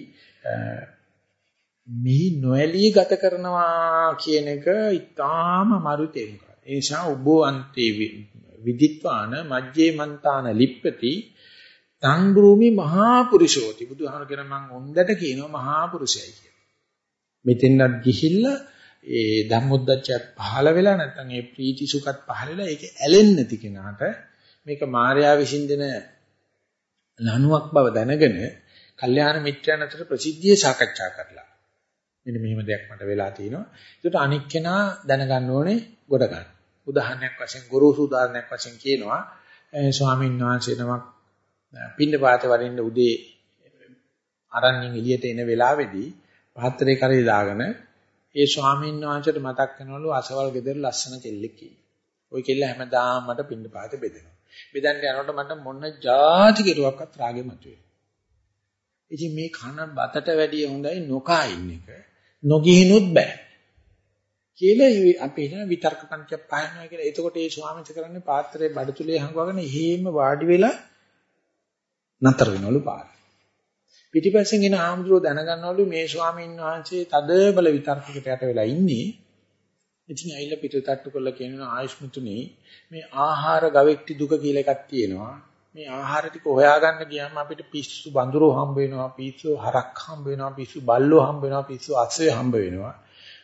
මෙහි නොඇලී ගත කරනවා කියන එක ඊටාම අමාරු තේරුම් ගන්න. ඒ නිසා උබෝ අන්තේ විදිත්වාන මජ්ජේ මන්තාන ලිප්පති තං භූමි මහා පුරුෂෝති බුදුහාම කියන මං හොඳට කියනවා මහා පුරුෂයයි කියලා. මෙතෙන්වත් ගිහිල්ලා ඒ ධම්මොද්දච්චයත් පහළ වෙලා නැත්නම් ඒ ප්‍රීති සුඛත් පහළ වෙලා ඒක ඇලෙන්නේ නැති කෙනාට මේක මායාව විසින් දෙන ලණුවක් බව දැනගෙන කල්යාණ මිත්‍රයන් අතර ප්‍රසිද්ධිය සාකච්ඡා කරලා මෙන්න මෙහෙම දෙයක් මට වෙලා තිනවා. ඒකට අනික් කෙනා දැනගන්න ඕනේ ගොඩ ගන්න. උදාහරණයක් වශයෙන් ගුරුසු උදාහරණයක් වශයෙන් කියනවා ස්වාමීන් වහන්සේ නමක් පින්නපාත වරින්න උදේ අරන්ින් එළියට එන වෙලාවේදී පාත්‍රේ කරේ දාගෙන ඒ ස්වාමීන් වහන්සේට මතක් වෙනවලු අසවල් ගෙදර ලස්සන කෙල්ලෙක් කියලා. ওই කෙල්ල හැමදාම මට පින්නපාත බෙදෙනවා. බෙදන්න යනකොට මට මොන જાති කෙරුවක්වත් රාගෙ මතුවේ. ඉතින් මේ කන බතට වැඩිය හොඳයි නොකා ඉන්න එක. නොගිහිනුත් බෑ. කියලා අපි හිතන විතර්ක පන්තියක් පහනවා කියලා. එතකොට ඒ ස්වාමීන් කරන්නේ පාත්‍රයේ බඩතුලේ හංගවගෙන එහෙම වාඩි වෙලා නතර වෙනවලු පාර. පිටිපස්සෙන් එන ආම්දුරෝ දැනගන්නවලු මේ ස්වාමීන් වහන්සේ තද බල විතර්කයකට යට වෙලා ඉන්නේ. ඉතින් ඇයිලා පිටතට්ටු කරලා කියනවා ආයුෂ්මතුනි මේ ආහාර ගවෙක්ටි දුක කියලා එකක් තියෙනවා. මේ ආහාර ටික හොයාගන්න ගියාම අපිට පිස්සු බඳුරෝ හම්බ වෙනවා, පිස්සු හරක් හම්බ වෙනවා, පිස්සු බල්ලෝ හම්බ වෙනවා, පිස්සු අස්සය හම්බ වෙනවා.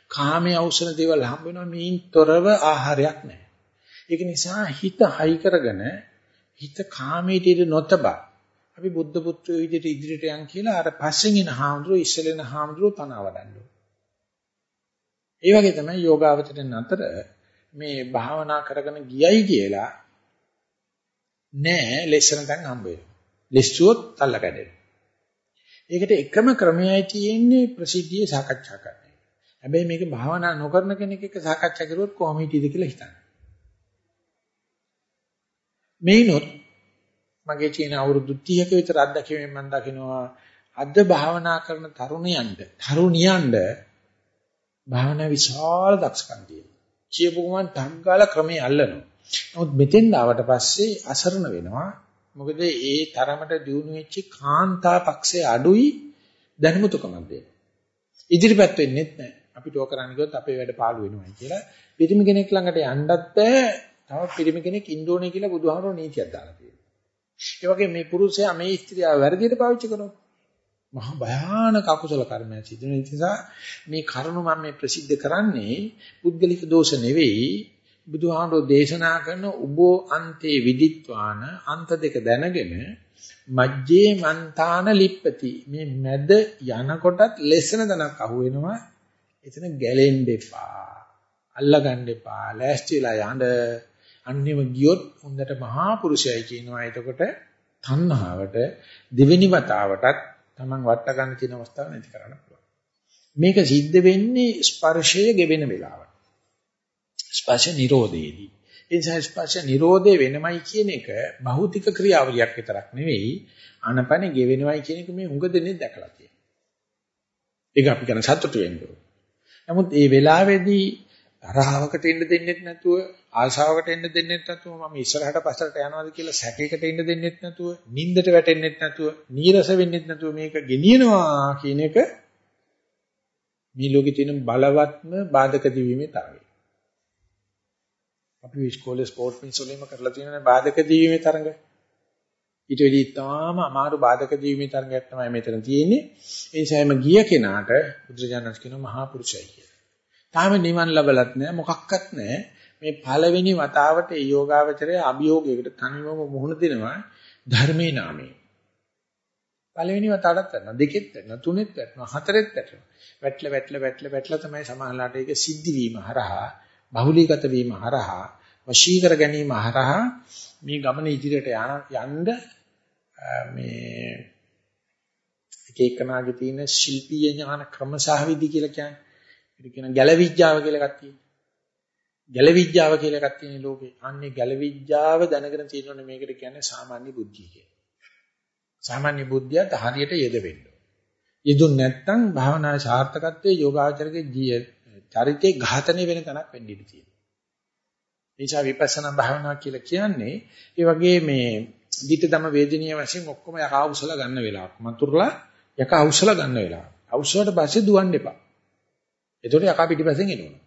කාමයේ අවසන දේවල් හම්බ වෙනවා මේන් තොරව ආහාරයක් නැහැ. ඒක නිසා හිත හයි කරගෙන හිත කාමයට නොතබා අපි බුද්ධ පුත්‍රයෝ විදිහට ඉදිරියට යන් කියලා අර පස්සෙන් එන හාමුදුරුවෝ ඉස්සෙල්ලා එන හාමුදුරුවෝ පණ වඩන්න ඒ වගේ තමයි යෝගාවචරයෙන් අතර මේ භාවනා කරගෙන ගියයි කියලා නෑ ලෙසන තන් හම්බ වෙනවා. ලෙස්සුවොත් තල්ල කැඩෙනවා. ඒකට එකම ක්‍රමයයි තියෙන්නේ ප්‍රසිද්ධියේ සාකච්ඡා කරන එක. හැබැයි මේක භාවනා නොකරන කෙනෙක් එක්ක සාකච්ඡා කරුවොත් කොහොම හිටියද කියලා හිතන්න. මේනොත් මගේ තියෙන අවුරුදු 30ක විතර අත්දැකීමෙන් මම දකිනවා අද භාවනා කරන තරුණයන්ට තරුණියන්ට භාවනා විශාල දක්ෂකම් තියෙනවා. කියපු ගමන් ඩංගාල ක්‍රමයේ අල්ලනවා. නමුත් මෙතෙන් ආවට පස්සේ අසරණ වෙනවා. මොකද ඒ තරමට දියුණු වෙච්ච කාන්තා පක්ෂයේ අඩුයි දැනුමුතුකමක් දෙන්න. ඉදිරිපත් වෙන්නේ නැහැ. අපිට ඕක කරන්න ගියොත් අපේ වැඩ පාළු වෙනවායි කියලා පිරිමි කෙනෙක් ළඟට යන්නත් බෑ. තව පිරිමි කෙනෙක් ඉන්න ඕනේ කියලා බුදුහාමරෝ නීතියක් දාලා තියෙනවා. ඒ වගේ මේ පුරුෂයා මේ ස්ත්‍රියව වැරදියට පාවිච්චි කරනවා. මහා භයානක අකුසල කර්මයක් සිදු වෙන නිසා මේ කරුණ මම මේ ප්‍රසිද්ධ කරන්නේ පුද්ගලික දෝෂ නෙවෙයි බුදුහාමුදුරෝ දේශනා කරන උබෝ අන්තේ විදිත්වාන අන්ත දෙක දැනගෙන මජ්ජේ මන්තාන ලිප්පති මේ මැද යනකොටත් ලෙසන දනක් අහු වෙනවා එතන ගැලෙන්න එපා අල්ලගන්න එපා ලෑස්තිලා යන්න අන්නේම ගියොත් හොඳට මහා පුරුෂයයි කියනවා. එතකොට තණ්හාවට දෙවෙනි වතාවටත් Taman වට ගන්න තියෙන අවස්ථාව නැති කරන්න පුළුවන්. මේක සිද්ධ වෙන්නේ ස්පර්ශය ගෙවෙන වෙලාවට. ස්පර්ශ නිරෝධයේදී. ඒ නිසා ස්පර්ශ නිරෝධය වෙනමයි කියන එක භෞතික ක්‍රියාවලියක් විතරක් නෙවෙයි ආනපන ගෙවෙනවයි කියන එක මේ උඟ දෙන්නේ දැකලා තියෙනවා. ඒක අපි කියන සතුටු වෙන්න නමුත් මේ වෙලාවේදී රහවකට එන්න දෙන්නෙත් නැතුව ආශාවකට එන්න දෙන්නෙත් නැතුව මම ඉස්සරහට පස්සට යනවාද කියලා සැකයකට එන්න දෙන්නෙත් නැතුව නිින්දට වැටෙන්නෙත් නැතුව නීරස වෙන්නෙත් නැතුව මේක ගෙනියනවා කියන එක මේ ලෝකේ තියෙන බලවත්ම බාධක දිවීමේ තරගය. අපි ඉස්කෝලේ ස්පෝර්ට් මිස් වලින්ම කරලා තියෙනනේ බාධක දීීමේ තරඟ. ඊට වෙදී තාම අමාරු බාධක දීීමේ තරඟයක් තමයි මෙතන තියෙන්නේ. ඒ සෑම ගිය කෙනාට බුදුරජාණන් කියන මහා පුරුෂය කියලා. තාම නිවන් ලැබලත් නැහැ මොකක්වත් නැහැ. මේ පළවෙනි වතාවට ඒ යෝගාවචරයේ අභියෝගයකට තනිවම මුහුණ දෙනවා ධර්මයේ නාමයෙන්. පළවෙනි වතාවටත් කරනවා දෙකෙත් කරනවා තුනෙත් කරනවා හතරෙත් කරනවා. වැටල වැටල වැටල වැටල තමයි සමාහලට ඒක සිද්ධ වීම හරහා බහුලීගත වීම හරහා වශී කර ගැනීම හරහා මේ ගමන ඉදිරියට යන්න මේ එක එකනාගේ තියෙන ශිල්පීය ඥාන ක්‍රම සහ විදි කියලා කියන්නේ ඒක කියන ගැලවිඥාව කියලා එකක් තියෙනවා. ගැලවිඥාව කියලා එකක් තියෙන ලෝකේ. අන්නේ ගැලවිඥාව දැනගෙන තියෙනවනේ මේකට කියන්නේ සාමාන්‍ය බුද්ධිය කියලා. සාමාන්‍ය බුද්ධියත් හරියට යෙදෙන්න. යෙදුන් නැත්නම් භාවනාවේ සාර්ථකත්වයේ යෝගාචරයේ ජීය චරිතේ ඝාතනය වෙන තැනක් වෙන්න ඉඩ තියෙනවා. නිසා විපස්සනා භාවනාව කියලා කියන්නේ ඒ වගේ මේ ධිටදම වේදිනිය වශයෙන් ඔක්කොම යකා උසල ගන්න වෙලාවක්. මතුරුලා යකා උසල ගන්න වෙලාවක්. අවශ්‍යවට පස්සේ දුවන්න එපා. එතකොට යකා පිටිපස්සෙන් එනවා.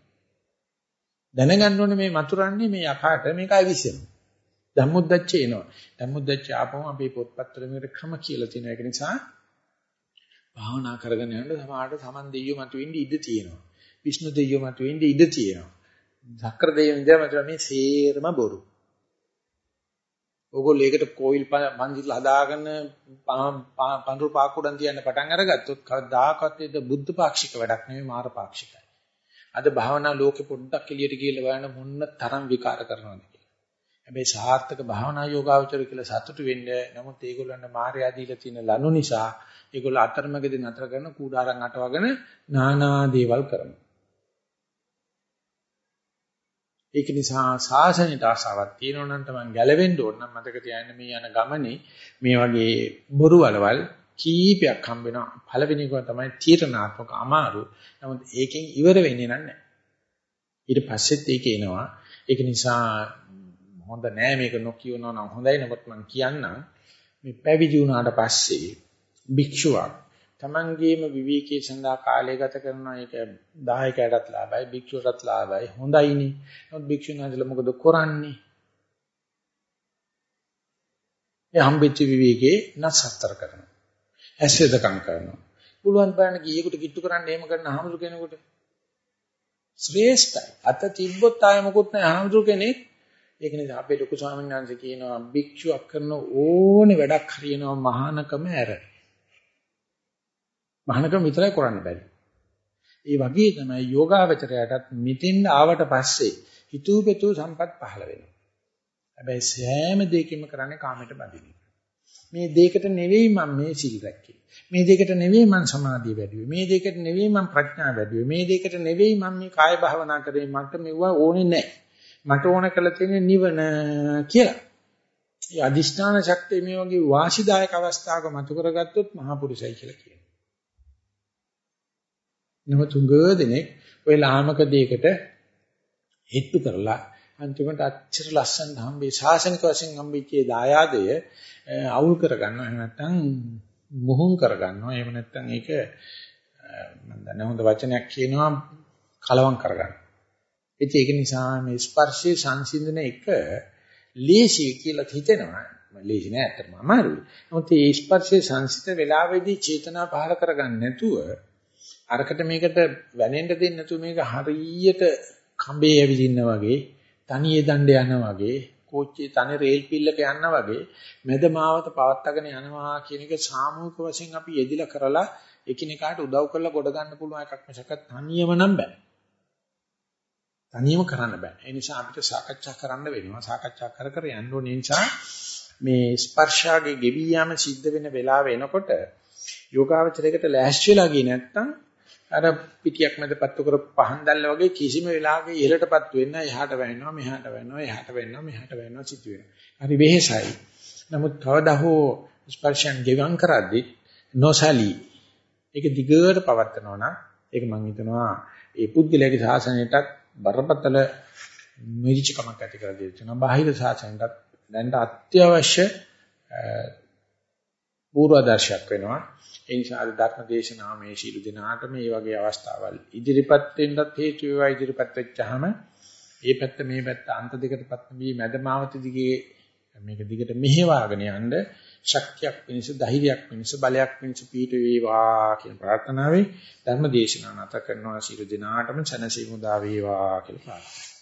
දැනගන්න ඕනේ මේ මතුරන්නේ මේ යකාට මේකයි විශ්සෙනවා. ධම්මුද්දච්ච එනවා. ධම්මුද්දච්ච ආපම අපේ පොත්පත්වල මේකට ක්‍රම කියලා තියෙනවා. ඒක නිසා භාවනා කරගෙන යනකොට සමහරට සමන් දෙයියෝ මතුවෙන්න ඉඩ තියෙනවා. විෂ්ණු දෙවියෝ මත වෙන්නේ ඉඳ තියෙනවා. සක්‍ර දෙවියන් ඉඳලා මත මේ සේරම බොරු. ඕගොල්ලෝ ඒකට කොයිල් මන්දිරල හදාගෙන පඳුරු පාකුඩම් තියන්න පටන් අරගත්තොත් කවදාකවත් ඒක බුද්ධ පාක්ෂික වැඩක් නෙවෙයි මාර පාක්ෂිකයි. අද භාවනා ලෝකෙ පොඩ්ඩක් එළියට ගිහලා බලන්න මොන්න තරම් විකාර කරනවද කියලා. හැබැයි සාර්ථක භාවනා යෝගාවචර කියලා සතුටු වෙන්නේ නමුත් ඒගොල්ලන්ට මාර්යා දීලා තියෙන ලනු නිසා ඒගොල්ලෝ අතරමැදදී නතර කරන කූඩාරම් අටවගෙන নানা දේවල් කරනවා. ඒක නිසා සාසනයට ආසාවක් තියෙනවා නම් තමයි ගැලවෙන්න ඕන නම් මතක තියාගන්න මේ යන ගමනේ මේ වගේ බොරු වලවල් කීපයක් හම්බ වෙනවා. පළවෙනි එක තමයි තීරණාත්මක අමාරු. නමුත් ඒකෙන් ඉවර වෙන්නේ නැහැ. ඊට පස්සෙත් ඒක එනවා. ඒක නිසා හොඳ නෑ මේක නොකියනවා නම් හොඳයි නමුත් මම කියන්නම් මේ පැවිදි වුණාට පස්සේ භික්ෂුවක් තමන්ගේම විවේකී සඳහා කාලය ගත කරනවා. ඒක දායකයටත් ලාභයි භික්ෂුවටත් ලාභයි. හොඳයිනේ. නමුත් භික්ෂුන් වහන්සේලා මොකද කරන්නේ? ඒ හම්බෙච්ච විවේකේ නසත්තර කරනවා. ඇස්සෙදකම් කරනවා. පුළුවන් බලන්න ගියෙකුට කිට්ටු කරන්න එහෙම කරන ආමතුරු කෙනෙකුට. ශ්‍රේෂ්ඨයි. අත තිබ්බොත් ආය මොකුත් නැහැ. ආමතුරු කෙනෙක්. ඒක නිසා අපේ ලොකු ස්වාමීන් වහන්සේ කියනවා භික්ෂුවක් කරන ඕනේ වැඩක් හරියනවා. මහානකම ඇර. මහානකම විතරයි කරන්න බැරි. ඒ වගේ තමයි යෝගාවචරයටත් මෙතෙන් ආවට පස්සේ හිතුවපෙතු සම්පත් පහළ වෙනවා. හැබැයි සෑම දෙයකින්ම කරන්නේ කාමයට බඳින එක. මේ දෙයකට නෙවෙයි මම මේ සිල් රැක්කේ. මේ දෙයකට නෙවෙයි මම සමාධිය වැඩිවේ. මේ දෙයකට නෙවෙයි මම ප්‍රඥා වැඩිවේ. මේ දෙයකට නෙවෙයි මම මේ කාය භාවනා කරේ මට මෙවුවා ඕනේ නැහැ. මට ඕන කරලා තියෙන්නේ නිවන කියලා. ඒ අදිෂ්ඨාන ශක්තිය මේ වගේ වාසිදායක අවස්ථාවක මතු කරගත්තොත් මහා පුරුෂයි කියලා කියනවා. නමුතුංග දෙනෙක් ওই ලාමක දෙයකට හිටු කරලා අන්තිමට අච්චර ලස්සන හම්බේ ශාසනික වශයෙන් හම්බෙච්චේ දායාදය අවුල් කරගන්නවා. එහෙම නැත්නම් මුහුම් කරගන්නවා. එහෙම නැත්නම් ඒක මම දන්නේ හොඳ වචනයක් කියනවා කලවම් කරගන්නවා ඉතින් ඒක නිසා මේ ස්පර්ශයේ සංසිඳන එක ලේසි කියලා හිතෙනවා. ලේසි නෑ අතරම අමාරුයි. නමුත් මේ ස්පර්ශයේ සංසිත වෙලාවේදී චේතනා පහල කරගන්න නැතුව අරකට මේකට වැනෙන්න දෙන්නේ නැතුව මේක හරියට කඹේ ඇවිදින්න වගේ තනියේ දණ්ඩ යනවා වගේ කෝච්චියේ තනි රේල් පිල්ලක යනවා වගේ මැද මාවත පවත්තගෙන යනවා කියන එක සාමූහික වශයෙන් අපි යෙදිලා කරලා එකිනෙකාට උදව් කරලා ගොඩ ගන්න පුළුවන් එකක් මිසක තනියම නම් බෑ. තනියම කරන්න බෑ. ඒ නිසා අපිට සාකච්ඡා කරන්න වෙනවා. සාකච්ඡා කර කර යන්න ඕනේ නිසා මේ ස්පර්ශාගේ ගෙවි යාම සිද්ධ වෙන වෙලාව එනකොට යෝගාවචරයකට ලෑස්ති වෙලා ගියේ නැත්නම් අර පිටියක් මැද පත්තු කර පහන් දැල්ල වගේ කිසිම වෙලාවක ඉහළටපත් වෙන්න එහාට වැවෙනවා මෙහාට වැවෙනවා එහාට වැවෙනවා මෙහාට වැවෙනවා සිදු වෙනවා. හරි වෙහෙසයි. නමුත් කවදා හෝ ස්පර්ශයන් ගෙවම් කරද්දී නොසලී ඒක දිගට පවත්නවා නම් ඒක මම හිතනවා ඒ පුද්ගලයාගේ සාසනයටත් බරපතල මිරිචකමක් ඇති කර දෙනවා. බාහිර සාසනයටත් දැන් අත්‍යවශ්‍ය පූර්වාදර්ශයක් වෙනවා. ඒ නිසා අද ධර්ම දේශනාව මේ ශීල දිනාට මේ වගේ අවස්ථාවල් ඉදිරිපත් වෙන්නත් හේතු වේවා. ඉදිරිපත් වෙච්චාම මේ පැත්ත මේ පැත්ත අන්ත දෙකටපත් වී මැදමාවත දිගේ මේක දිගට මෙහෙවාගෙන යන්න ශක්තියක් වෙනස ධෛර්යයක් වෙනස බලයක් වෙනස පීඨ වේවා කියන ප්‍රාර්ථනාවයි ධර්ම දේශනාව නැත කරනවා. ශීල දිනාටම සනසීමුදා වේවා කියලා ප්‍රාර්ථනා